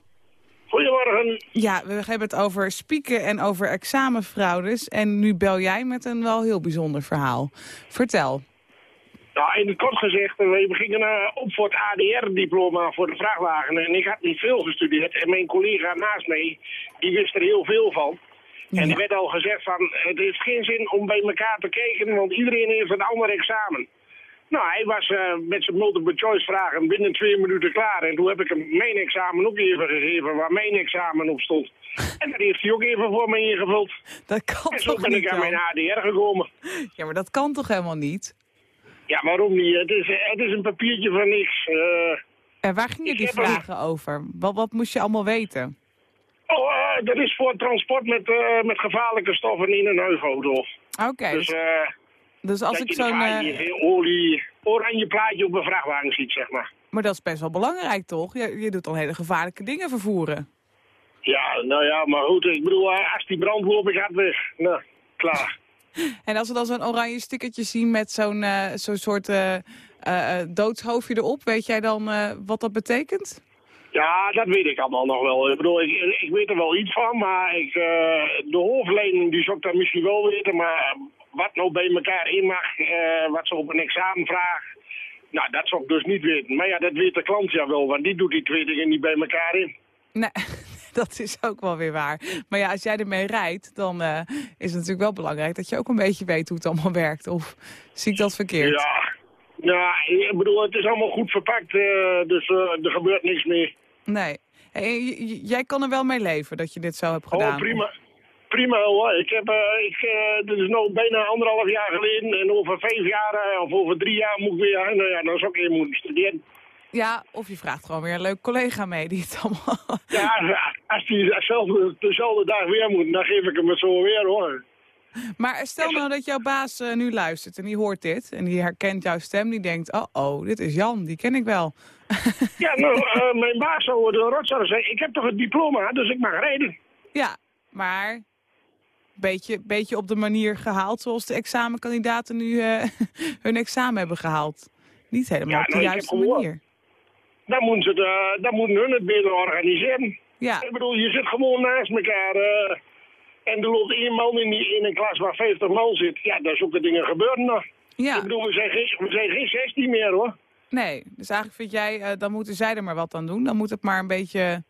Goedemorgen. Ja, we hebben het over spieken en over examenfraudes. En nu bel jij met een wel heel bijzonder verhaal. Vertel. Nou, in het kort gezegd, we gingen op voor het ADR-diploma voor de vrachtwagen. En ik had niet veel gestudeerd. En mijn collega naast mij, die wist er heel veel van. En er werd al gezegd van, het heeft geen zin om bij elkaar te kijken, want iedereen heeft een ander examen. Nou, hij was eh, met zijn multiple choice vragen binnen twee minuten klaar. En toen heb ik hem mijn examen ook even gegeven, waar mijn examen op stond. En dat heeft hij ook even voor me ingevuld. Dat kan en zo toch ben niet, ik aan mijn ADR gekomen. Ja, maar dat kan toch helemaal niet? Ja, waarom niet? Het is, het is een papiertje van niks. Eh, En waar gingen die vragen over? Wat, wat moest je allemaal weten? Oh, eh, dat is voor transport met, eh, met gevaarlijke stoffen in een huisauto. Oké, Dus, dus, eh dus als ik je zo'n... eh, olie, oranje plaatje op een vrachtwagen ziet, zeg maar. maar dat is best wel belangrijk, toch? Je, je doet dan hele gevaarlijke dingen vervoeren. Ja, nou ja, maar goed, ik bedoel, eh, als die brand loopt, gaat weg. Nou, klaar. En als we dan zo'n oranje stickertje zien met zo'n eh, zo'n soort eh, eh, eh, doodshoofdje erop, weet jij dan eh, wat dat betekent? Ja, dat weet ik allemaal nog wel. Ik bedoel, ik, ik weet er wel iets van, maar ik, eh, de hoofdleiding die zou ik dat misschien wel weten, maar wat nou bij elkaar in mag, eh, wat ze op een examen vragen, nou, dat zou ik dus niet weten. Maar ja, dat weet de klant ja wel, want die doet die twee dingen niet bij elkaar in. Nee, dat is ook wel weer waar. Maar ja, als jij ermee rijdt, dan eh, is het natuurlijk wel belangrijk dat je ook een beetje weet hoe het allemaal werkt. Of zie ik dat verkeerd? Ja, ja, ik bedoel, het is allemaal goed verpakt, dus er gebeurt niks meer. Nee. Hey, jij kan er wel mee leven dat je dit zo hebt gedaan? Oh, prima. Prima hoor. Ik heb, eh, ik, eh, dit is nu bijna anderhalf jaar geleden. En over vijf jaar eh, of over drie jaar moet ik weer, nou ja, dan zou ik weer moeten studeren. Ja, of je vraagt gewoon weer een leuk collega mee die het allemaal... Ja, als die dezelfde, dezelfde dag weer moet, dan geef ik hem het zo weer hoor. Maar stel nou dat jouw baas eh, nu luistert en die hoort dit en die herkent jouw stem. Die denkt, oh oh, dit is Jan, die ken ik wel. Ja, nou, eh, mijn baas zou de rotzouden zeggen, ik heb toch het diploma, dus ik mag rijden. Ja, maar beetje, beetje op de manier gehaald zoals de examenkandidaten nu eh, hun examen hebben gehaald. Niet helemaal Ja, op de nou, juiste gehoord. manier. Dan moeten, ze de, dan moeten hun het beter organiseren. Ja. Ik bedoel, je zit gewoon naast elkaar. En er loopt één man in, die, in een klas waar 50 man zit. Ja, daar zulke dingen gebeuren nog. Ja. Ik bedoel, we zijn, geen, we zijn geen 16 meer hoor. Nee, dus eigenlijk vind jij, eh, dan moeten zij er maar wat aan doen. Dan moet het maar een beetje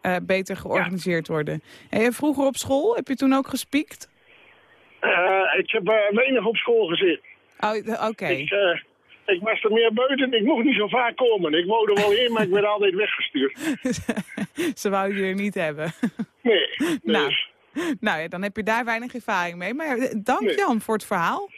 eh, beter georganiseerd worden. En vroeger op school, heb je toen ook gespiekt? Eh, ik heb weinig op school gezeten. Oh, oké. Ik, ik was er meer buiten. Ik mocht niet zo vaak komen. Ik wou er wel heen, maar ik werd altijd weggestuurd. Ze wou je er niet hebben. Nee. Nou, Dus. nou ja, dan heb je daar weinig ervaring mee. Maar ja, dank Nee. Jan voor het verhaal.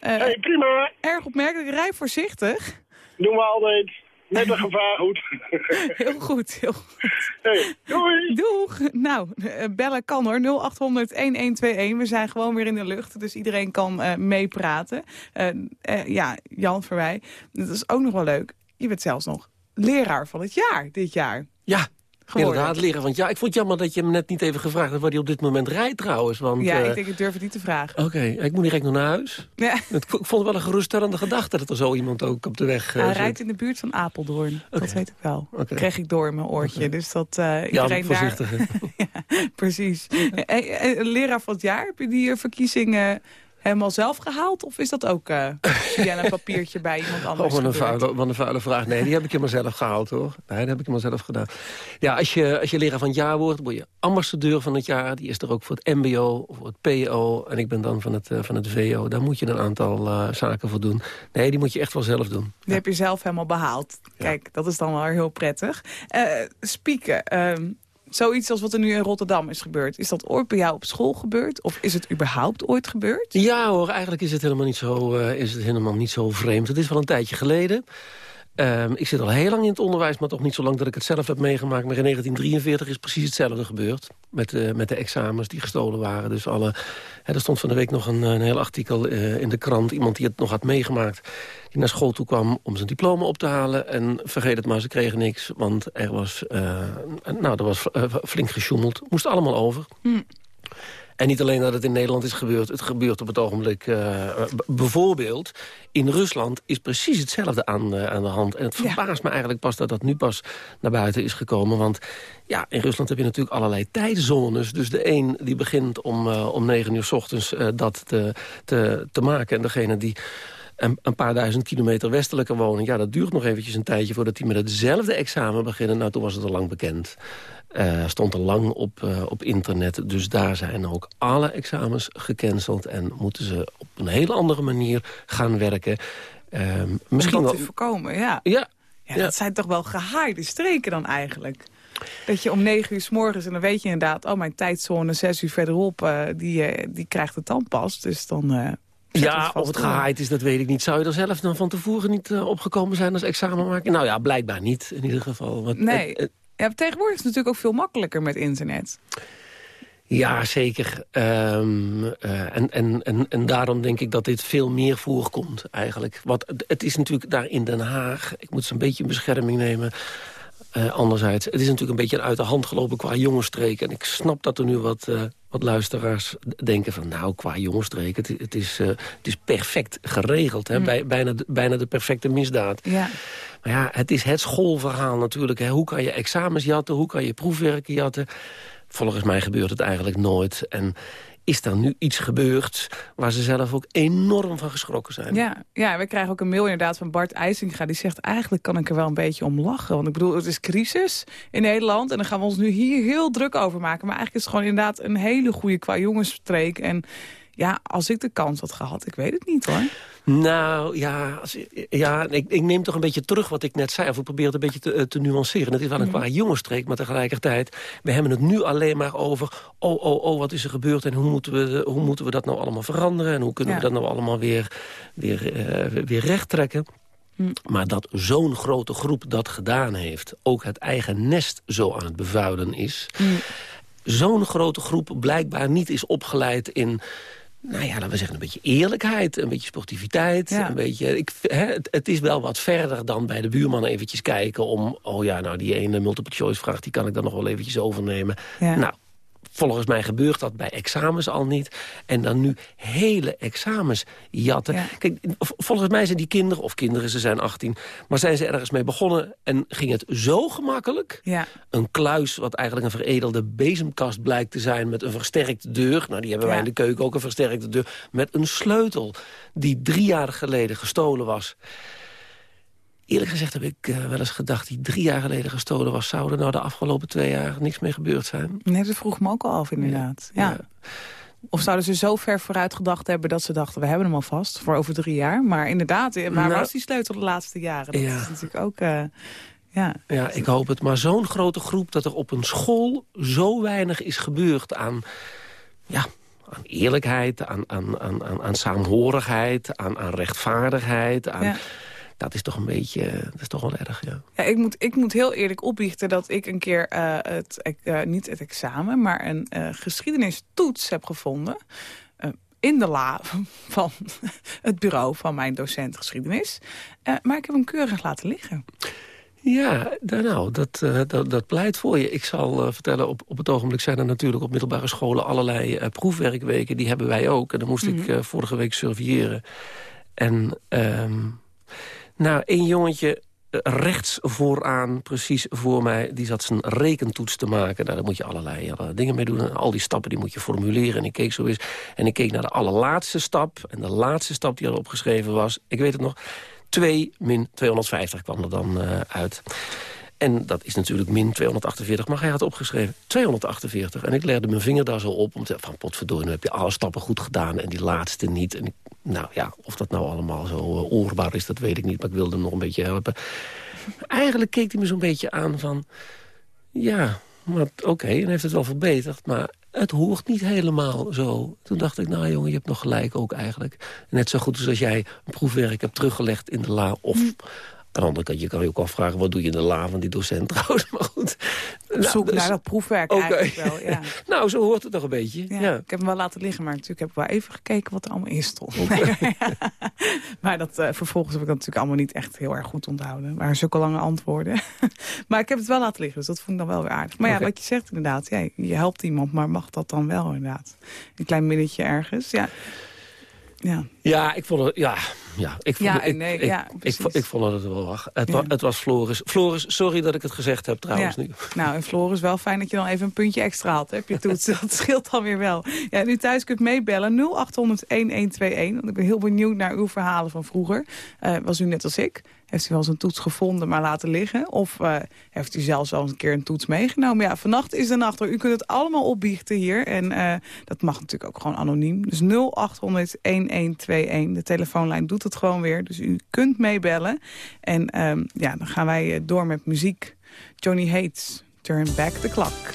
Eh, Hey, prima. Erg opmerkelijk, rij voorzichtig. Doen we altijd. Met een gevaar goed. Heel goed, heel goed. Hey, doei. Doeg! Nou, eh, bellen kan hoor. 0800-1121. We zijn gewoon weer in de lucht, dus iedereen kan eh, meepraten. Eh, eh, ja, Jan Verwij, dat is ook nog wel leuk. Je bent zelfs nog leraar van het jaar dit jaar. Ja, Geworden. inderdaad, leren. Want ja, ik vond het jammer dat je me net niet even gevraagd hebt... waar hij op dit moment rijdt trouwens. Want, Ja, eh, ik denk, ik durf het niet te vragen. Oké, ik moet direct nog naar huis. Ja. Het- Ik vond het wel een geruststellende gedachte... dat er zo iemand ook op de weg eh, Hij rijdt in de buurt van Apeldoorn. Dat weet ik wel. Oké. Kreeg ik door in mijn oortje. Dus dat eh Ja, iedereen daar... voorzichtig. ja, precies. Eh, eh, leraar van het jaar, heb je die eh, verkiezingen helemaal zelf gehaald? Of is dat ook via een papiertje bij iemand Oh, anders wat een, vuile, wat een vuile vraag. Nee, die heb ik helemaal zelf gehaald, hoor. Nee, dat heb ik helemaal zelf gedaan. Ja, als je, als je leraar van het jaar wordt, word je ambassadeur van het jaar. Die is er ook voor het mbo, voor het PO. En ik ben dan van het, eh, van het VO. Daar moet je een aantal eh, zaken voor doen. Nee, die moet je echt wel zelf doen. Die heb je zelf helemaal behaald. Kijk, dat is dan wel heel prettig. Eh spieken, ehm, zoiets als wat er nu in Rotterdam is gebeurd. Is dat ooit bij jou op school gebeurd? Of is het überhaupt ooit gebeurd? Ja hoor, eigenlijk is het helemaal niet zo, eh, is het helemaal niet zo vreemd. Het is wel een tijdje geleden. Ehm, ik zit al heel lang in het onderwijs, maar toch niet zo lang dat ik het zelf heb meegemaakt. Maar in 1943 is precies hetzelfde gebeurd. Met, eh, met de examens die gestolen waren. Dus alle, hè, er stond van de week nog een, een heel artikel eh, in de krant. Iemand die het nog had meegemaakt. Die naar school toe kwam om zijn diploma op te halen. En vergeet het maar, ze kregen niks. Want er was, eh, nou, er was flink gesjoemeld. Moest allemaal over. En niet alleen dat het in Nederland is gebeurd, het gebeurt op het ogenblik eh, bijvoorbeeld. In Rusland is precies hetzelfde aan, eh, aan de hand. En het Ja. verbaast me eigenlijk pas dat dat nu pas naar buiten is gekomen. Want ja, in Rusland heb je natuurlijk allerlei tijdzones. Dus de een die begint om, eh, om negen uur s ochtends dat te, te, te maken. En degene die een, een paar duizend kilometer westelijker wonen... ja, dat duurt nog eventjes een tijdje voordat die met hetzelfde examen beginnen. Nou, toen was het al lang bekend. Eh, stond al lang op, eh, op internet. Dus daar zijn ook alle examens gecanceld... en moeten ze op een hele andere manier gaan werken. Ehm, Om misschien dat wel... te voorkomen, ja. Ja, Ja, Ja. dat zijn toch wel gehaaide streken dan eigenlijk. Dat je om negen uur s morgens, en dan weet je inderdaad... oh, mijn tijdzone zes uur verderop, eh, die, die krijgt het dan pas. Dus dan... zet Ja, of het gehaaid is, dat weet ik niet. Zou je er zelf dan van tevoren niet eh, opgekomen zijn als examenmaker? Nou ja, blijkbaar niet in ieder geval. Want, Nee. eh, eh, Ja, tegenwoordig is het natuurlijk ook veel makkelijker met internet. Ja, zeker. Ehm, eh, en, en, en, en daarom denk ik dat dit veel meer voorkomt eigenlijk. Want het- het is natuurlijk daar in Den Haag... ik moet ze een beetje in bescherming nemen... eh, anderzijds, het is natuurlijk een beetje uit de hand gelopen qua jongensstreken. En ik snap dat er nu wat, eh, wat luisteraars denken van... nou, qua jongensstreken, het, het, is, eh, het is perfect geregeld. Hè? Bij, bijna, de- bijna de perfecte misdaad. Ja. Maar ja, het is het schoolverhaal natuurlijk. Hè. Hoe kan je examens jatten? Hoe kan je proefwerken jatten? Volgens mij gebeurt het eigenlijk nooit. En is er nu iets gebeurd waar ze zelf ook enorm van geschrokken zijn? Ja, ja, we krijgen ook een mail inderdaad van Bart IJsinga. Die zegt, eigenlijk kan ik er wel een beetje om lachen. Want ik bedoel, het is crisis in Nederland. En dan gaan we ons nu hier heel druk over maken. Maar eigenlijk is het gewoon inderdaad een hele goede qua jongensstreek. En ja, als ik de kans had gehad, ik weet het niet hoor. Nou, ja, als- ja ik, ik neem toch een beetje terug wat ik net zei. Of ik probeer het een beetje te, eh, te nuanceren. Het is wel een qua jongensstreek, maar tegelijkertijd... we hebben het nu alleen maar over... oh, oh, oh, wat is er gebeurd en hoe moeten we, hoe moeten we dat nou allemaal veranderen... en hoe kunnen Ja. we dat nou allemaal weer, weer, eh, weer recht trekken... Maar dat zo'n grote groep dat gedaan heeft... ook het eigen nest zo aan het bevuilen is... zo'n grote groep blijkbaar niet is opgeleid in... Nou ja, laten we zeggen, een beetje eerlijkheid, een beetje sportiviteit. Ja. Een beetje, ik, hè, het, het is wel wat verder dan bij de buurman eventjes kijken... om, oh ja, nou die ene multiple choice vraag... die kan ik dan nog wel eventjes overnemen. Ja. Nou, volgens mij gebeurt dat bij examens al niet. En dan nu hele examens jatten. Ja. Kijk, volgens mij zijn die kinderen, of kinderen, ze zijn 18... maar zijn ze ergens mee begonnen en ging het zo gemakkelijk... Ja, een kluis wat eigenlijk een veredelde bezemkast blijkt te zijn... met een versterkte deur. Nou, die hebben wij Ja. in de keuken ook, een versterkte deur. Met een sleutel die drie jaar geleden gestolen was. Eerlijk gezegd heb ik eh, wel eens gedacht... die drie jaar geleden gestolen was... zou er nou de afgelopen twee jaar niks mee gebeurd zijn? Nee, dat vroeg me ook al af inderdaad. Ja. Of zouden ze zo ver vooruit gedacht hebben dat ze dachten... we hebben hem al vast voor over drie jaar. Maar inderdaad, eh, waar Nou. was die sleutel de laatste jaren? Dat Ja. is natuurlijk ook... eh, ja. Ja, ik hoop het. Maar zo'n grote groep dat er op een school zo weinig is gebeurd aan... Ja, aan eerlijkheid, aan, aan, aan, aan, aan saamhorigheid, aan, aan rechtvaardigheid. Aan, Ja. Dat is toch een beetje, dat is toch wel erg, ja. Ja, ik, moet, ik moet heel eerlijk opbiechten dat ik een keer eh, het, eh, niet het examen, maar een eh, geschiedenistoets heb gevonden. eh, in de la van het bureau van mijn docent geschiedenis. Eh, maar ik heb hem keurig laten liggen. Ja, daar nou, dat, eh, dat, dat pleit voor je. Ik zal eh, vertellen, op, op het ogenblik zijn er natuurlijk op middelbare scholen allerlei eh, proefwerkweken. Die hebben wij ook. En dan moest ik eh, vorige week surveilleren. En ehm nou, één jongetje eh, rechts vooraan, precies voor mij... die zat zijn rekentoets te maken. Nou, daar moet je allerlei, dingen mee doen. En al die stappen die moet je formuleren. En ik keek zo eens. En ik keek naar de allerlaatste stap. En de laatste stap die al opgeschreven was... ik weet het nog... 2 min 250 kwam er dan eh, uit. En dat is natuurlijk min 248, maar hij had opgeschreven 248. En ik legde mijn vinger daar zo op om te van potverdorie, nu heb je alle stappen goed gedaan en die laatste niet. En ik, nou ja, of dat nou allemaal zo eh, oorbaar is, dat weet ik niet. Maar ik wilde hem nog een beetje helpen. Eigenlijk keek hij me zo'n beetje aan van... ja, oké, dan heeft het wel verbeterd, maar het hoort niet helemaal zo. Toen dacht ik, nou jongen, je hebt nog gelijk ook eigenlijk. Net zo goed als als jij een proefwerk hebt teruggelegd in de la... of aan de andere kant, je kan je ook afvragen... wat doe je in de la van die docent trouwens, maar goed. Op zoek dus- naar dat proefwerk eigenlijk wel. Ja. nou, zo hoort het toch een beetje. Ja, Ja. Ik heb hem wel laten liggen, maar natuurlijk heb ik wel even gekeken wat er allemaal in stond. maar dat, eh, vervolgens heb ik dat natuurlijk allemaal niet echt heel erg goed onthouden. Waren zulke lange antwoorden. maar ik heb het wel laten liggen, dus dat vond ik dan wel weer aardig. Maar ja, wat je zegt inderdaad, ja, je helpt iemand, maar mag dat dan wel inderdaad? Een klein minnetje ergens, ja. Ja, Ja, ik vond het... Ja, ja, ik vond, Ja, ik, nee, ik, ja, ik, ik vond het wel wacht. Het, Ja. wa- het was Floris. Floris, sorry dat ik het gezegd heb trouwens nu. Nou, en Floris, wel fijn dat je dan even een puntje extra had. Heb je toets, dat scheelt dan weer wel. Ja, nu thuis kunt meebellen 0800-1121. Want ik ben heel benieuwd naar uw verhalen van vroeger. Eh, was u net als ik? Heeft u wel eens een toets gevonden, maar laten liggen? Of eh, heeft u zelfs al een keer een toets meegenomen? Ja, vannacht is de nacht. hoor. U kunt het allemaal opbiechten hier. En eh, dat mag natuurlijk ook gewoon anoniem. Dus 0800-1121. De telefoonlijn doet het gewoon weer. Dus u kunt meebellen. En ehm, ja, dan gaan wij eh, door met muziek. Johnny Hates, Turn Back the Clock.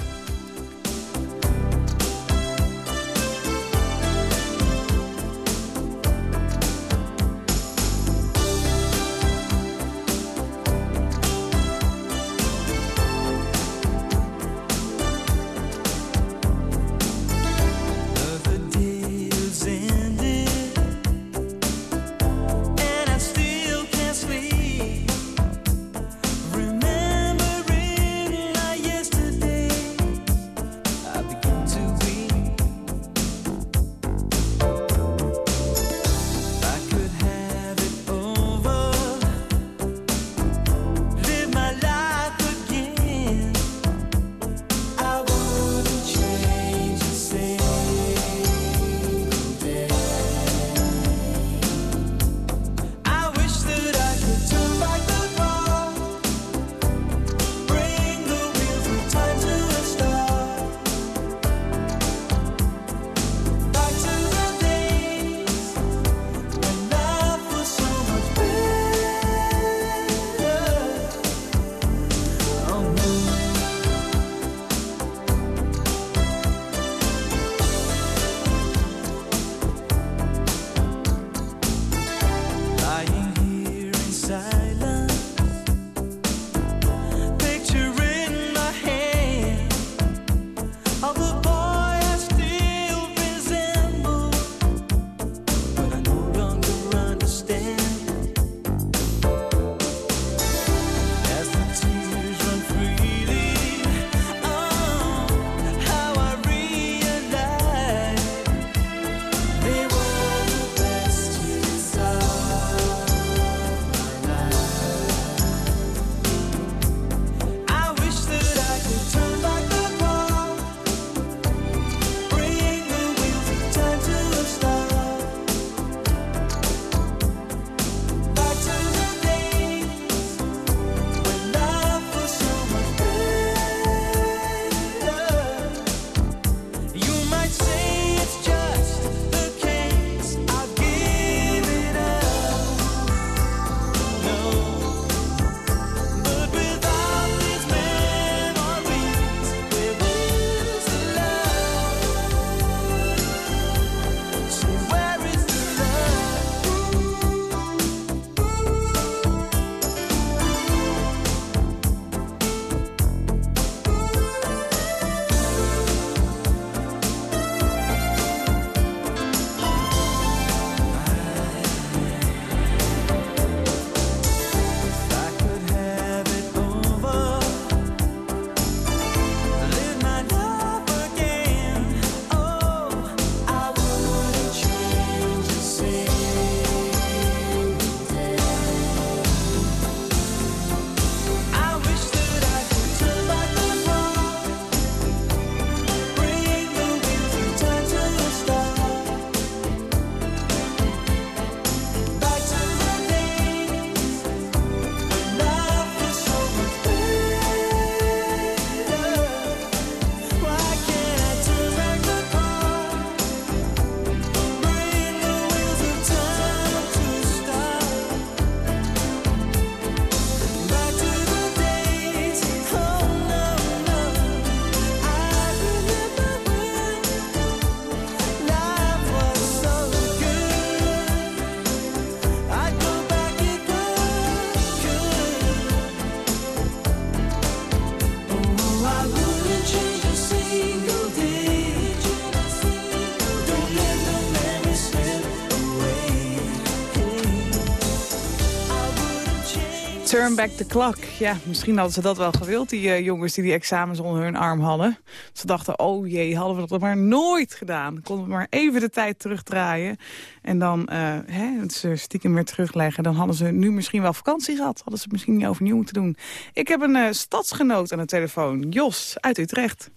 Turn back the clock. Ja, misschien hadden ze dat wel gewild, die eh, jongens die die examens onder hun arm hadden. Ze dachten, oh jee, hadden we dat maar nooit gedaan. Konden we maar even de tijd terugdraaien. En dan eh, hè, ze stiekem weer terugleggen. Dan hadden ze nu misschien wel vakantie gehad. Hadden ze het misschien niet overnieuw moeten doen. Ik heb een eh, stadsgenoot aan de telefoon, Jos, uit Utrecht.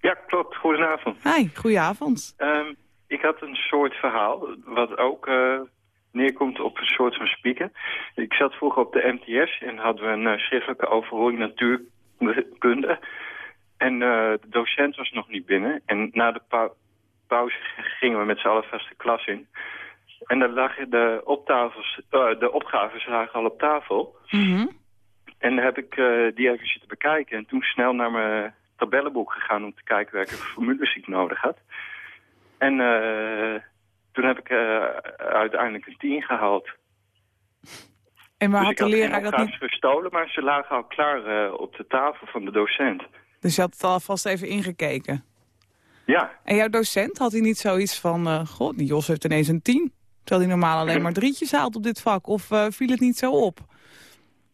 Ja, klopt. Goedenavond. Hi, goedenavond. Ehm, ik had een soort verhaal, wat ook neerkomt op een soort van speaker. Ik zat vroeger op de MTS en hadden we een eh, schriftelijke overhoring natuurkunde. En eh, de docent was nog niet binnen. En na de pau- pauze gingen we met z'n allen vast de klas in. En daar lagen de, optafels, eh, de opgaves lagen al op tafel. En dan heb ik die even zitten bekijken. En toen snel naar mijn tabellenboek gegaan om te kijken welke formules ik nodig had. En toen heb ik eh, uiteindelijk een 10 gehaald. En waar dus had de had leraar dat niet... opgaves gestolen, maar ze lagen al klaar eh, op de tafel van de docent. Dus je had het alvast even ingekeken. Ja, En jouw docent, had hij niet zoiets van... eh god, die Jos heeft ineens een tien. Terwijl hij normaal alleen maar drietjes haalt op dit vak. Of viel het niet zo op?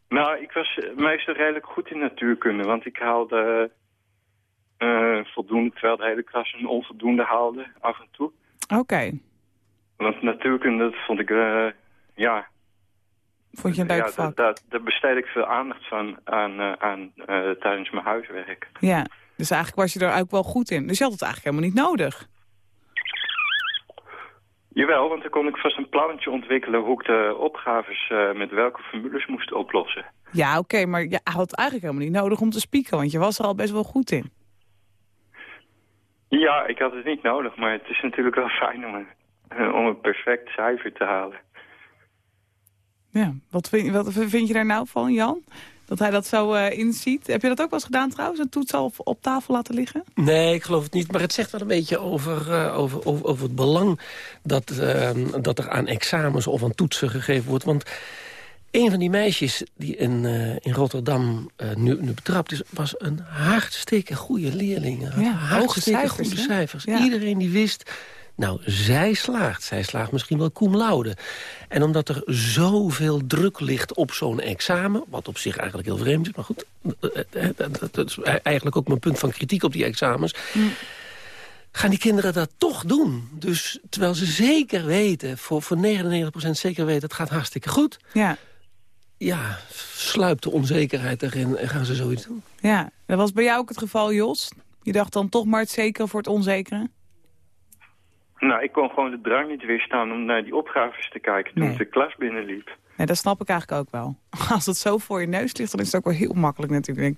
nou, ik was meestal redelijk goed in natuurkunde, want ik haalde voldoende, terwijl de hele klas een onvoldoende haalde af en toe. Oké. Want natuurkunde, dat vond ik, eh, ja, Vond je een leuk ja, vak? daar- besteed ik veel aandacht van aan, eh, aan eh, tijdens mijn huiswerk. Ja. Dus eigenlijk was je er ook wel goed in. Dus je had het eigenlijk helemaal niet nodig. Jawel, want dan kon ik vast een plannetje ontwikkelen hoe ik de opgaves met welke formules moest oplossen. Ja, oké, maar je had het eigenlijk helemaal niet nodig om te spieken. Want je was er al best wel goed in. Ja, ik had het niet nodig, maar het is natuurlijk wel fijn om om een perfect cijfer te halen. Ja. Wat vind, wat vind je daar nou van, Jan? Dat hij dat zo eh, inziet. Heb je dat ook wel eens gedaan trouwens? Een toets al op, op tafel laten liggen? Nee, ik geloof het niet. Maar het zegt wel een beetje over, eh, over, over, over het belang... Dat, ehm, dat er aan examens of aan toetsen gegeven wordt. Want een van die meisjes die in, eh, in Rotterdam eh, nu, nu betrapt is... was een hartstikke goede leerling. Had Ja, hoge hartstikke cijfers, goede hè? cijfers. Ja. Iedereen die wist... Nou, zij slaagt. Zij slaagt misschien wel cum laude. En omdat er zoveel druk ligt op zo'n examen... wat op zich eigenlijk heel vreemd is, maar goed... eh, eh, dat dat is eigenlijk ook mijn punt van kritiek op die examens... gaan die kinderen dat toch doen. Dus terwijl ze zeker weten, voor, voor 99% zeker weten... het gaat hartstikke goed. Ja. Ja, sluipt de onzekerheid erin en gaan ze zoiets doen. Ja. Dat was bij jou ook het geval, Jos? Je dacht dan toch maar het zekere voor het onzekere? Nou, ik kon gewoon de drang niet weerstaan om naar die opgaves te kijken toen Nee. ik de klas binnenliep. Nee, dat snap ik eigenlijk ook wel. Als het zo voor je neus ligt, dan is het ook wel heel makkelijk natuurlijk.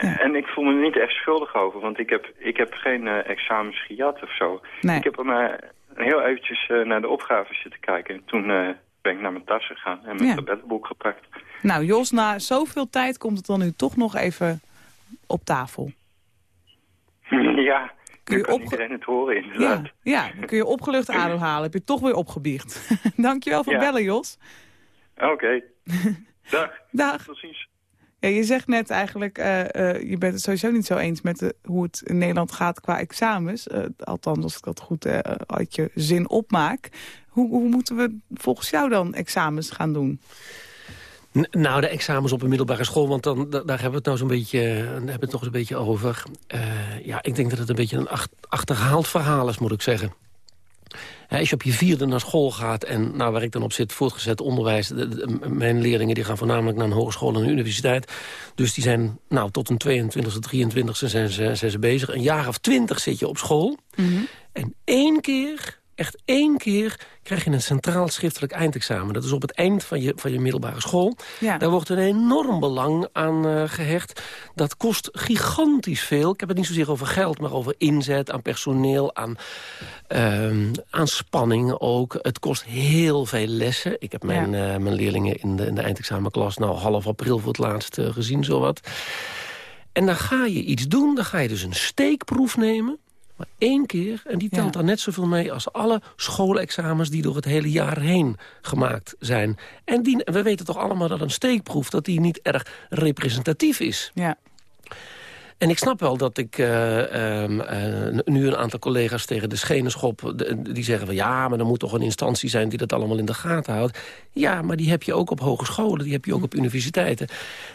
En ik voel me er niet echt schuldig over, want ik heb, ik heb geen eh, examens gejat of zo. Nee. Ik heb maar heel eventjes eh, naar de opgaves zitten kijken. En toen eh, ben ik naar mijn tas gegaan en mijn Ja. gepakt. Nou, Jos, na zoveel tijd komt het dan nu toch nog even op tafel. ja, Kun je kan iedereen het horen inderdaad. Ja, ja, dan kun je opgelucht ademhalen. Heb je toch weer opgebiecht. Dankjewel voor Ja. bellen, Jos. Oké. Dag. Dag. Tot ziens. Ja, je zegt net eigenlijk, eh, eh, je bent het sowieso niet zo eens met de, hoe het in Nederland gaat qua examens. Eh, althans, als ik dat goed uit je zin opmaak. Hoe, hoe moeten we volgens jou dan examens gaan doen? N- nou, de examens op een middelbare school, want dan, da- daar hebben we het nou zo'n beetje, daar hebben we het nog een beetje over. Eh, ja, ik denk dat het een beetje een ach- achterhaald verhaal is, moet ik zeggen. Als je op je vierde naar school gaat en nou, waar ik dan op zit, voortgezet onderwijs... de- de- mijn leerlingen die gaan voornamelijk naar een hogeschool en een universiteit. Dus die zijn nou, tot een 22e, 23e zijn ze, zijn ze bezig. Een jaar of twintig zit je op school. En één keer, echt één keer, krijg je een centraal schriftelijk eindexamen. Dat is op het eind van je, van je middelbare school. Ja. Daar wordt een enorm belang aan eh, gehecht. Dat kost gigantisch veel. Ik heb het niet zozeer over geld, maar over inzet, aan personeel, aan, ehm, aan spanning ook. Het kost heel veel lessen. Ik heb mijn, eh, mijn leerlingen in de, in de eindexamenklas nou half april voor het laatst eh, gezien, zowat. En dan ga je iets doen, dan ga je dus een steekproef nemen. Maar één keer, en die telt dan net zoveel mee... als alle schoolexamens die door het hele jaar heen gemaakt zijn. En die, we weten toch allemaal dat een steekproef... dat die niet erg representatief is. Ja. En ik snap wel dat ik eh, ehm, eh, nu een aantal collega's tegen de schenen schop... die zeggen van ja, maar er moet toch een instantie zijn... die dat allemaal in de gaten houdt. Ja, maar die heb je ook op hogescholen, die heb je ook op universiteiten.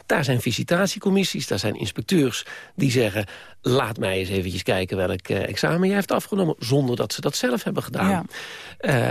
Daar zijn visitatiecommissies, daar zijn inspecteurs die zeggen... laat mij eens eventjes kijken welk eh, examen jij heeft afgenomen... zonder dat ze dat zelf hebben gedaan. Ja.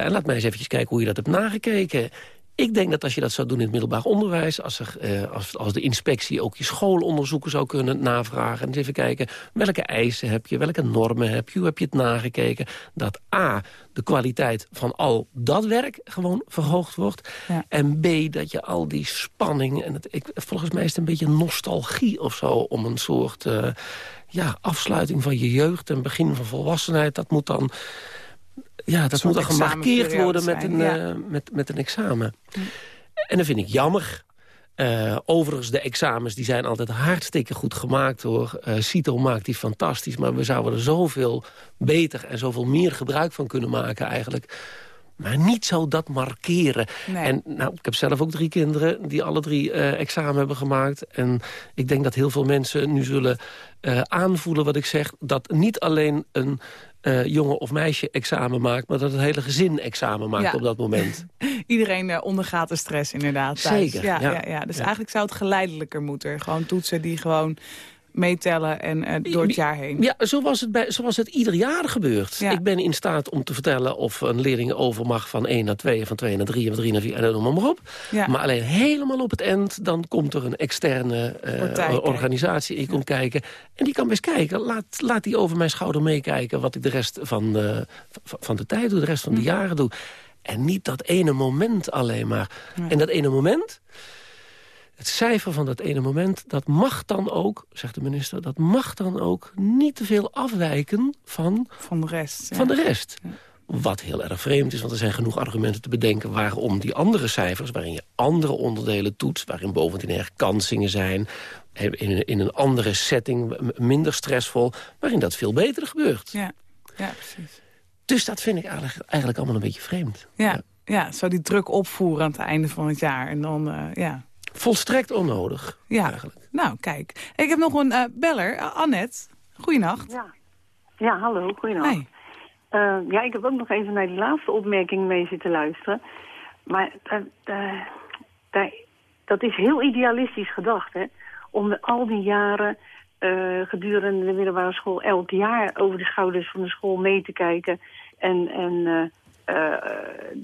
En laat mij eens eventjes kijken hoe je dat hebt nagekeken. Ik denk dat als je dat zou doen in het middelbaar onderwijs... als, er, eh, als, als de inspectie ook je schoolonderzoeken zou kunnen navragen... en eens even kijken welke eisen heb je, welke normen heb je... hoe heb je het nagekeken, dat A, de kwaliteit van al dat werk gewoon verhoogd wordt... Ja. en B, dat je al die spanning... en het, ik, volgens mij is het een beetje nostalgie of zo... om een soort eh, ja, afsluiting van je jeugd en begin van volwassenheid... dat moet dan ja, dat moet dan gemarkeerd worden met een, ja. eh, met, met een examen. En dat vind ik jammer. Eh, overigens, de examens die zijn altijd hartstikke goed gemaakt hoor. Eh CITO maakt die fantastisch, maar we zouden er zoveel beter en zoveel meer gebruik van kunnen maken eigenlijk. Maar niet zo dat markeren. Nee. En nou, ik heb zelf ook drie kinderen die alle drie examen hebben gemaakt. En ik denk dat heel veel mensen nu zullen eh, aanvoelen wat ik zeg. Dat niet alleen een eh, jongen of meisje examen maakt... maar dat het hele gezin examen maakt Ja. op dat moment. Iedereen eh, ondergaat de stress inderdaad. thuis. Zeker, Ja, ja. ja. Ja, Dus eigenlijk zou het geleidelijker moeten. Gewoon toetsen die gewoon meetellen en eh, door het jaar heen. Ja, zo was het, bij, zo was het ieder jaar gebeurd. Ja. Ik ben in staat om te vertellen of een leerling over mag van 1 naar 2... van 2 naar 3 en van 3 naar 4 en dan noem maar op. Ja. Maar alleen helemaal op het eind, dan komt er een externe eh, organisatie in komt kijken. En die kan best kijken. Laat, laat die over mijn schouder meekijken wat ik de rest van, de van de tijd doe, de rest van de jaren doe. En niet dat ene moment alleen maar. En dat ene moment, het cijfer van dat ene moment... dat mag dan ook, zegt de minister... dat mag dan ook niet te veel afwijken van, Van de rest. ja. van de rest. Wat heel erg vreemd is, want er zijn genoeg argumenten te bedenken... waarom die andere cijfers, waarin je andere onderdelen toetst... waarin bovendien herkansingen zijn... in, een- in een andere setting, minder stressvol... waarin dat veel beter gebeurt. Ja. ja, precies. Dus dat vind ik eigenlijk, eigenlijk allemaal een beetje vreemd. Ja. Ja, zou die druk opvoeren aan het einde van het jaar. En dan, eh, ja. Volstrekt onnodig, Ja, eigenlijk. nou kijk. Ik heb nog een eh, beller, uh, Annette. Goeienacht. Ja. ja, hallo, goeienacht. Hey. Eh, ja, ik heb ook nog even naar die laatste opmerking mee zitten luisteren. Maar dat is heel idealistisch gedacht, hè. Om de- al die jaren eh, gedurende de middelbare school... elk jaar over de schouders van de school mee te kijken... en, en eh, eh,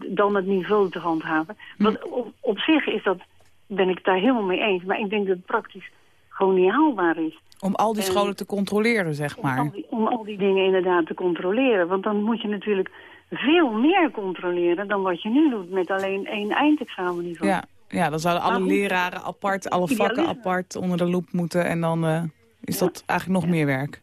dan het niveau te handhaven. Want op, op zich is dat, ben ik daar helemaal mee eens. Maar ik denk dat het praktisch gewoon niet haalbaar is. Om al die En- scholen te controleren, zeg Om al, maar. die, om al die dingen inderdaad te controleren. Want dan moet je natuurlijk veel meer controleren dan wat je nu doet met alleen één eindexamenniveau. Ja, ja dan zouden alle goed, leraren apart, alle vakken idealisme. apart onder de loep moeten. En dan eh, is dat eigenlijk nog meer werk.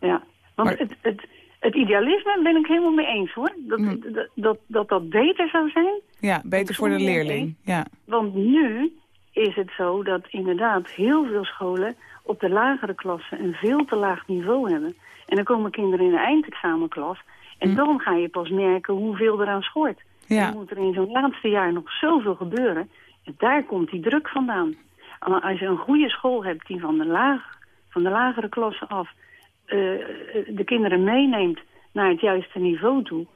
Ja, want Maar- het, het, het idealisme ben ik helemaal mee eens hoor. Dat Hm. dat, dat, dat dat beter zou zijn. Ja, beter voor de leerling. Ja, Want nu is het zo dat inderdaad heel veel scholen op de lagere klassen een veel te laag niveau hebben. En dan komen kinderen in de eindexamenklas. En dan ga je pas merken hoeveel eraan schort. Ja. Dan moet er in zo'n laatste jaar nog zoveel gebeuren. En daar komt die druk vandaan. Maar Als je een goede school hebt die van de, laag, van de lagere klassen af eh, de kinderen meeneemt naar het juiste niveau toe...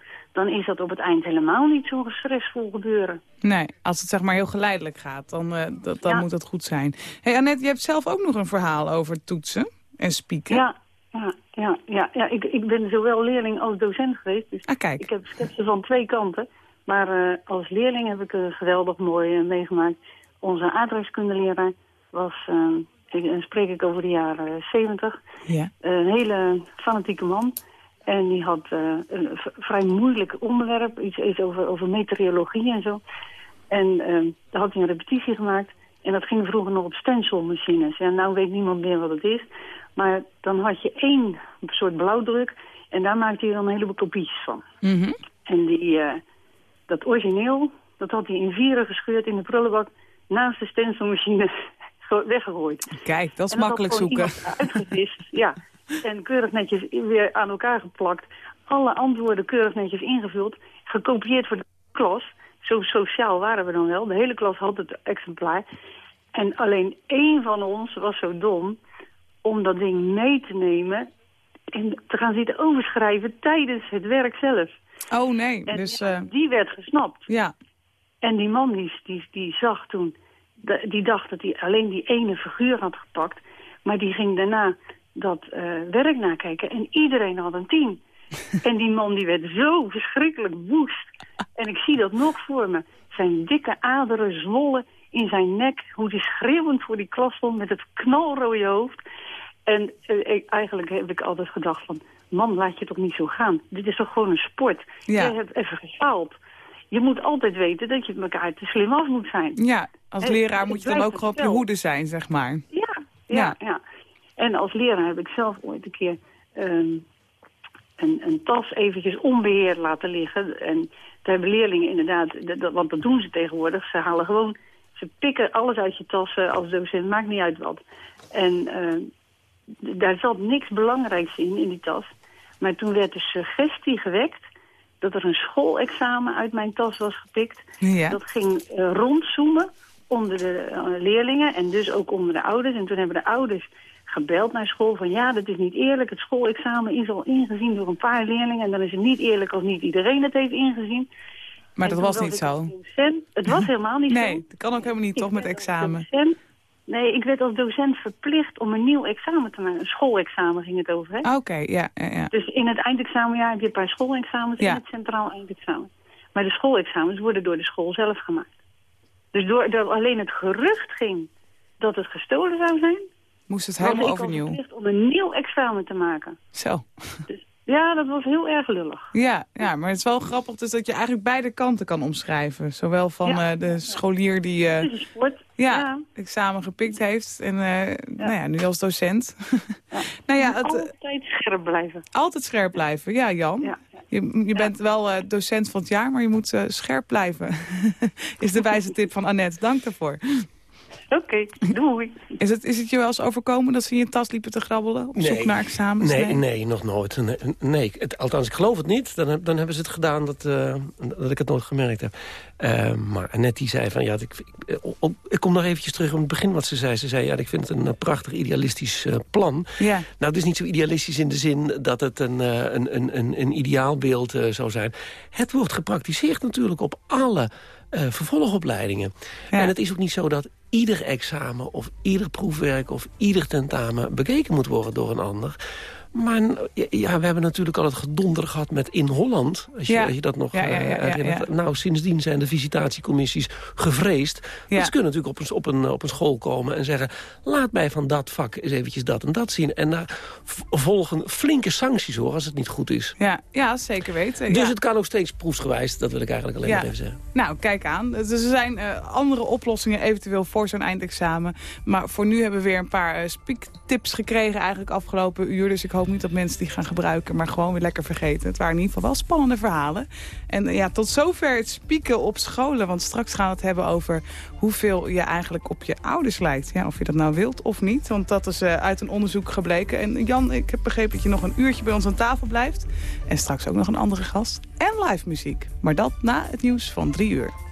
dan is dat op het eind helemaal niet zo stressvol gebeuren. nee, als het zeg maar heel geleidelijk gaat, dan, eh, dat, dan Ja. moet dat goed zijn. hey Annette, je hebt zelf ook nog een verhaal over toetsen en spieken. Ja, ja, ja, ja, ja. Ik, ik ben zowel leerling als docent geweest. Dus Ah, kijk. ik heb schetsen van twee kanten. Maar eh, als leerling heb ik een geweldig mooi eh, meegemaakt. Onze aardrijkskundeleraar was, ik, dan spreek ik over de jaren zeventig, Ja. een hele fanatieke man. En die had eh, een vrij moeilijk onderwerp, iets, iets over, over meteorologie en zo. En eh, daar had hij een repetitie gemaakt. En dat ging vroeger nog op stencilmachines. Ja, nou weet niemand meer wat het is. Maar dan had je één soort blauwdruk. En daar maakte hij dan een heleboel kopietjes van. Mhm. En die, eh, dat origineel, dat had hij in vieren gescheurd in de prullenbak... naast de stencilmachine ge- weggegooid. Kijk, dat is En dat makkelijk zoeken. Uitgevist, ja. En keurig netjes weer aan elkaar geplakt. Alle antwoorden keurig netjes ingevuld. Gekopieerd voor de klas. Zo sociaal waren we dan wel. De hele klas had het exemplaar. En alleen één van ons was zo dom om dat ding mee te nemen en te gaan zitten overschrijven tijdens het werk zelf. Oh nee, En dus... ja, eh, die werd gesnapt. ja. En die man die, die, die zag toen, die dacht dat hij alleen die ene figuur had gepakt. Maar die ging daarna dat eh, werk nakijken en iedereen had een tien. en die man die werd zo verschrikkelijk woest. En ik zie dat nog voor me. Zijn dikke aderen zwollen in zijn nek. Hoe hij schreeuwend voor die klas stond met het knalrode hoofd. En eh, ik, eigenlijk heb ik altijd gedacht van... man, laat je toch niet zo gaan. Dit is toch gewoon een sport. Ja. Je hebt even gefaald. Je moet altijd weten dat je het elkaar te slim af moet zijn. ja, als leraar moet je dan ook gewoon op je hoede zijn, zeg maar. Ja, Ja. ja, ja. En als leraar heb ik zelf ooit een keer ehm, een, een tas eventjes onbeheerd laten liggen. En daar hebben leerlingen inderdaad, dat, want dat doen ze tegenwoordig. Ze halen gewoon, ze pikken alles uit je tas eh, als docent, maakt niet uit wat. En ehm, daar zat niks belangrijks in, in die tas. Maar toen werd de suggestie gewekt dat er een schoolexamen uit mijn tas was gepikt. Ja. Dat ging eh, rondzoomen onder de eh, leerlingen en dus ook onder de ouders. En toen hebben de ouders gebeld naar school van ja, dat is niet eerlijk. Het schoolexamen is al ingezien door een paar leerlingen. En dan is het niet eerlijk als niet iedereen het heeft ingezien. Maar En dat was niet zo. docent- Het was helemaal niet zo. Nee, dat kan ook helemaal niet, toch, met examen. docent- nee, ik werd als docent verplicht om een nieuw examen te maken. Een schoolexamen ging het over, hè? Ah, Oké, ja, ja, ja. Dus in het eindexamenjaar heb je een paar schoolexamens Ja. en het centraal eindexamen. Maar de schoolexamens worden door de school zelf gemaakt. Dus doordat alleen het gerucht ging dat het gestolen zou zijn... Moest het helemaal ik al overnieuw. verplicht om een nieuw examen te maken. Zo. Ja, dat was heel erg lullig. Ja, ja, maar het is wel grappig dus dat je eigenlijk beide kanten kan omschrijven. Zowel van Ja. eh, de scholier die eh, Het is sport. ja, Ja. examen gepikt heeft en eh, Nou ja, nu als docent. nou ja, het, eh, Altijd scherp blijven. altijd scherp blijven. Ja, Jan. Ja. Je, je bent wel eh, docent van het jaar, maar je moet eh, scherp blijven. is de wijze tip van Annette. Dank daarvoor. Oké, doei. Is het, is het je wel eens overkomen dat ze in je tas liepen te grabbelen? Op zoek naar examens? Nee, nee, nog nooit. Nee, nee. Het, althans, ik geloof het niet. Dan, heb- dan hebben ze het gedaan dat, eh, dat ik het nooit gemerkt heb. Eh, maar Annette die zei van... Ja, ik, ik, op- ik kom nog eventjes terug op het begin wat ze zei. Ze zei, ja, ik vind het een eh, prachtig idealistisch eh, plan. Ja. Nou, het is niet zo idealistisch in de zin dat het een, eh, een, een, een, een ideaalbeeld eh, zou zijn. Het wordt gepraktiseerd natuurlijk op alle eh, vervolgopleidingen. En het is ook niet zo dat ieder examen of ieder proefwerk of ieder tentamen bekeken moet worden door een ander. Maar ja, we hebben natuurlijk al het gedonder gehad met in Holland. Als je, Ja. als je dat nog Ja, ja, ja, eh, ja. Nou, sindsdien zijn de visitatiecommissies gevreesd. Want ze kunnen natuurlijk op een, op, een, op een school komen en zeggen... laat mij van dat vak eens eventjes dat en dat zien. En daar volgen flinke sancties hoor, als het niet goed is. Ja, ja zeker weten. Dus het kan ook steeds proefsgewijs, dat wil ik eigenlijk alleen maar even zeggen. Nou, kijk aan. Dus er zijn eh, andere oplossingen eventueel voor zo'n eindexamen. Maar voor nu hebben we weer een paar eh spiektips gekregen eigenlijk afgelopen uur. Dus ik hoop niet dat mensen die gaan gebruiken, maar gewoon weer lekker vergeten. Het waren in ieder geval wel spannende verhalen. En eh, ja, tot zover het spieken op scholen. Want straks gaan we het hebben over hoeveel je eigenlijk op je ouders lijkt. Ja, of je dat nou wilt of niet. Want dat is eh, uit een onderzoek gebleken. En Jan, ik heb begrepen dat je nog een uurtje bij ons aan tafel blijft. En straks ook nog een andere gast. En live muziek. Maar dat na het nieuws van drie uur.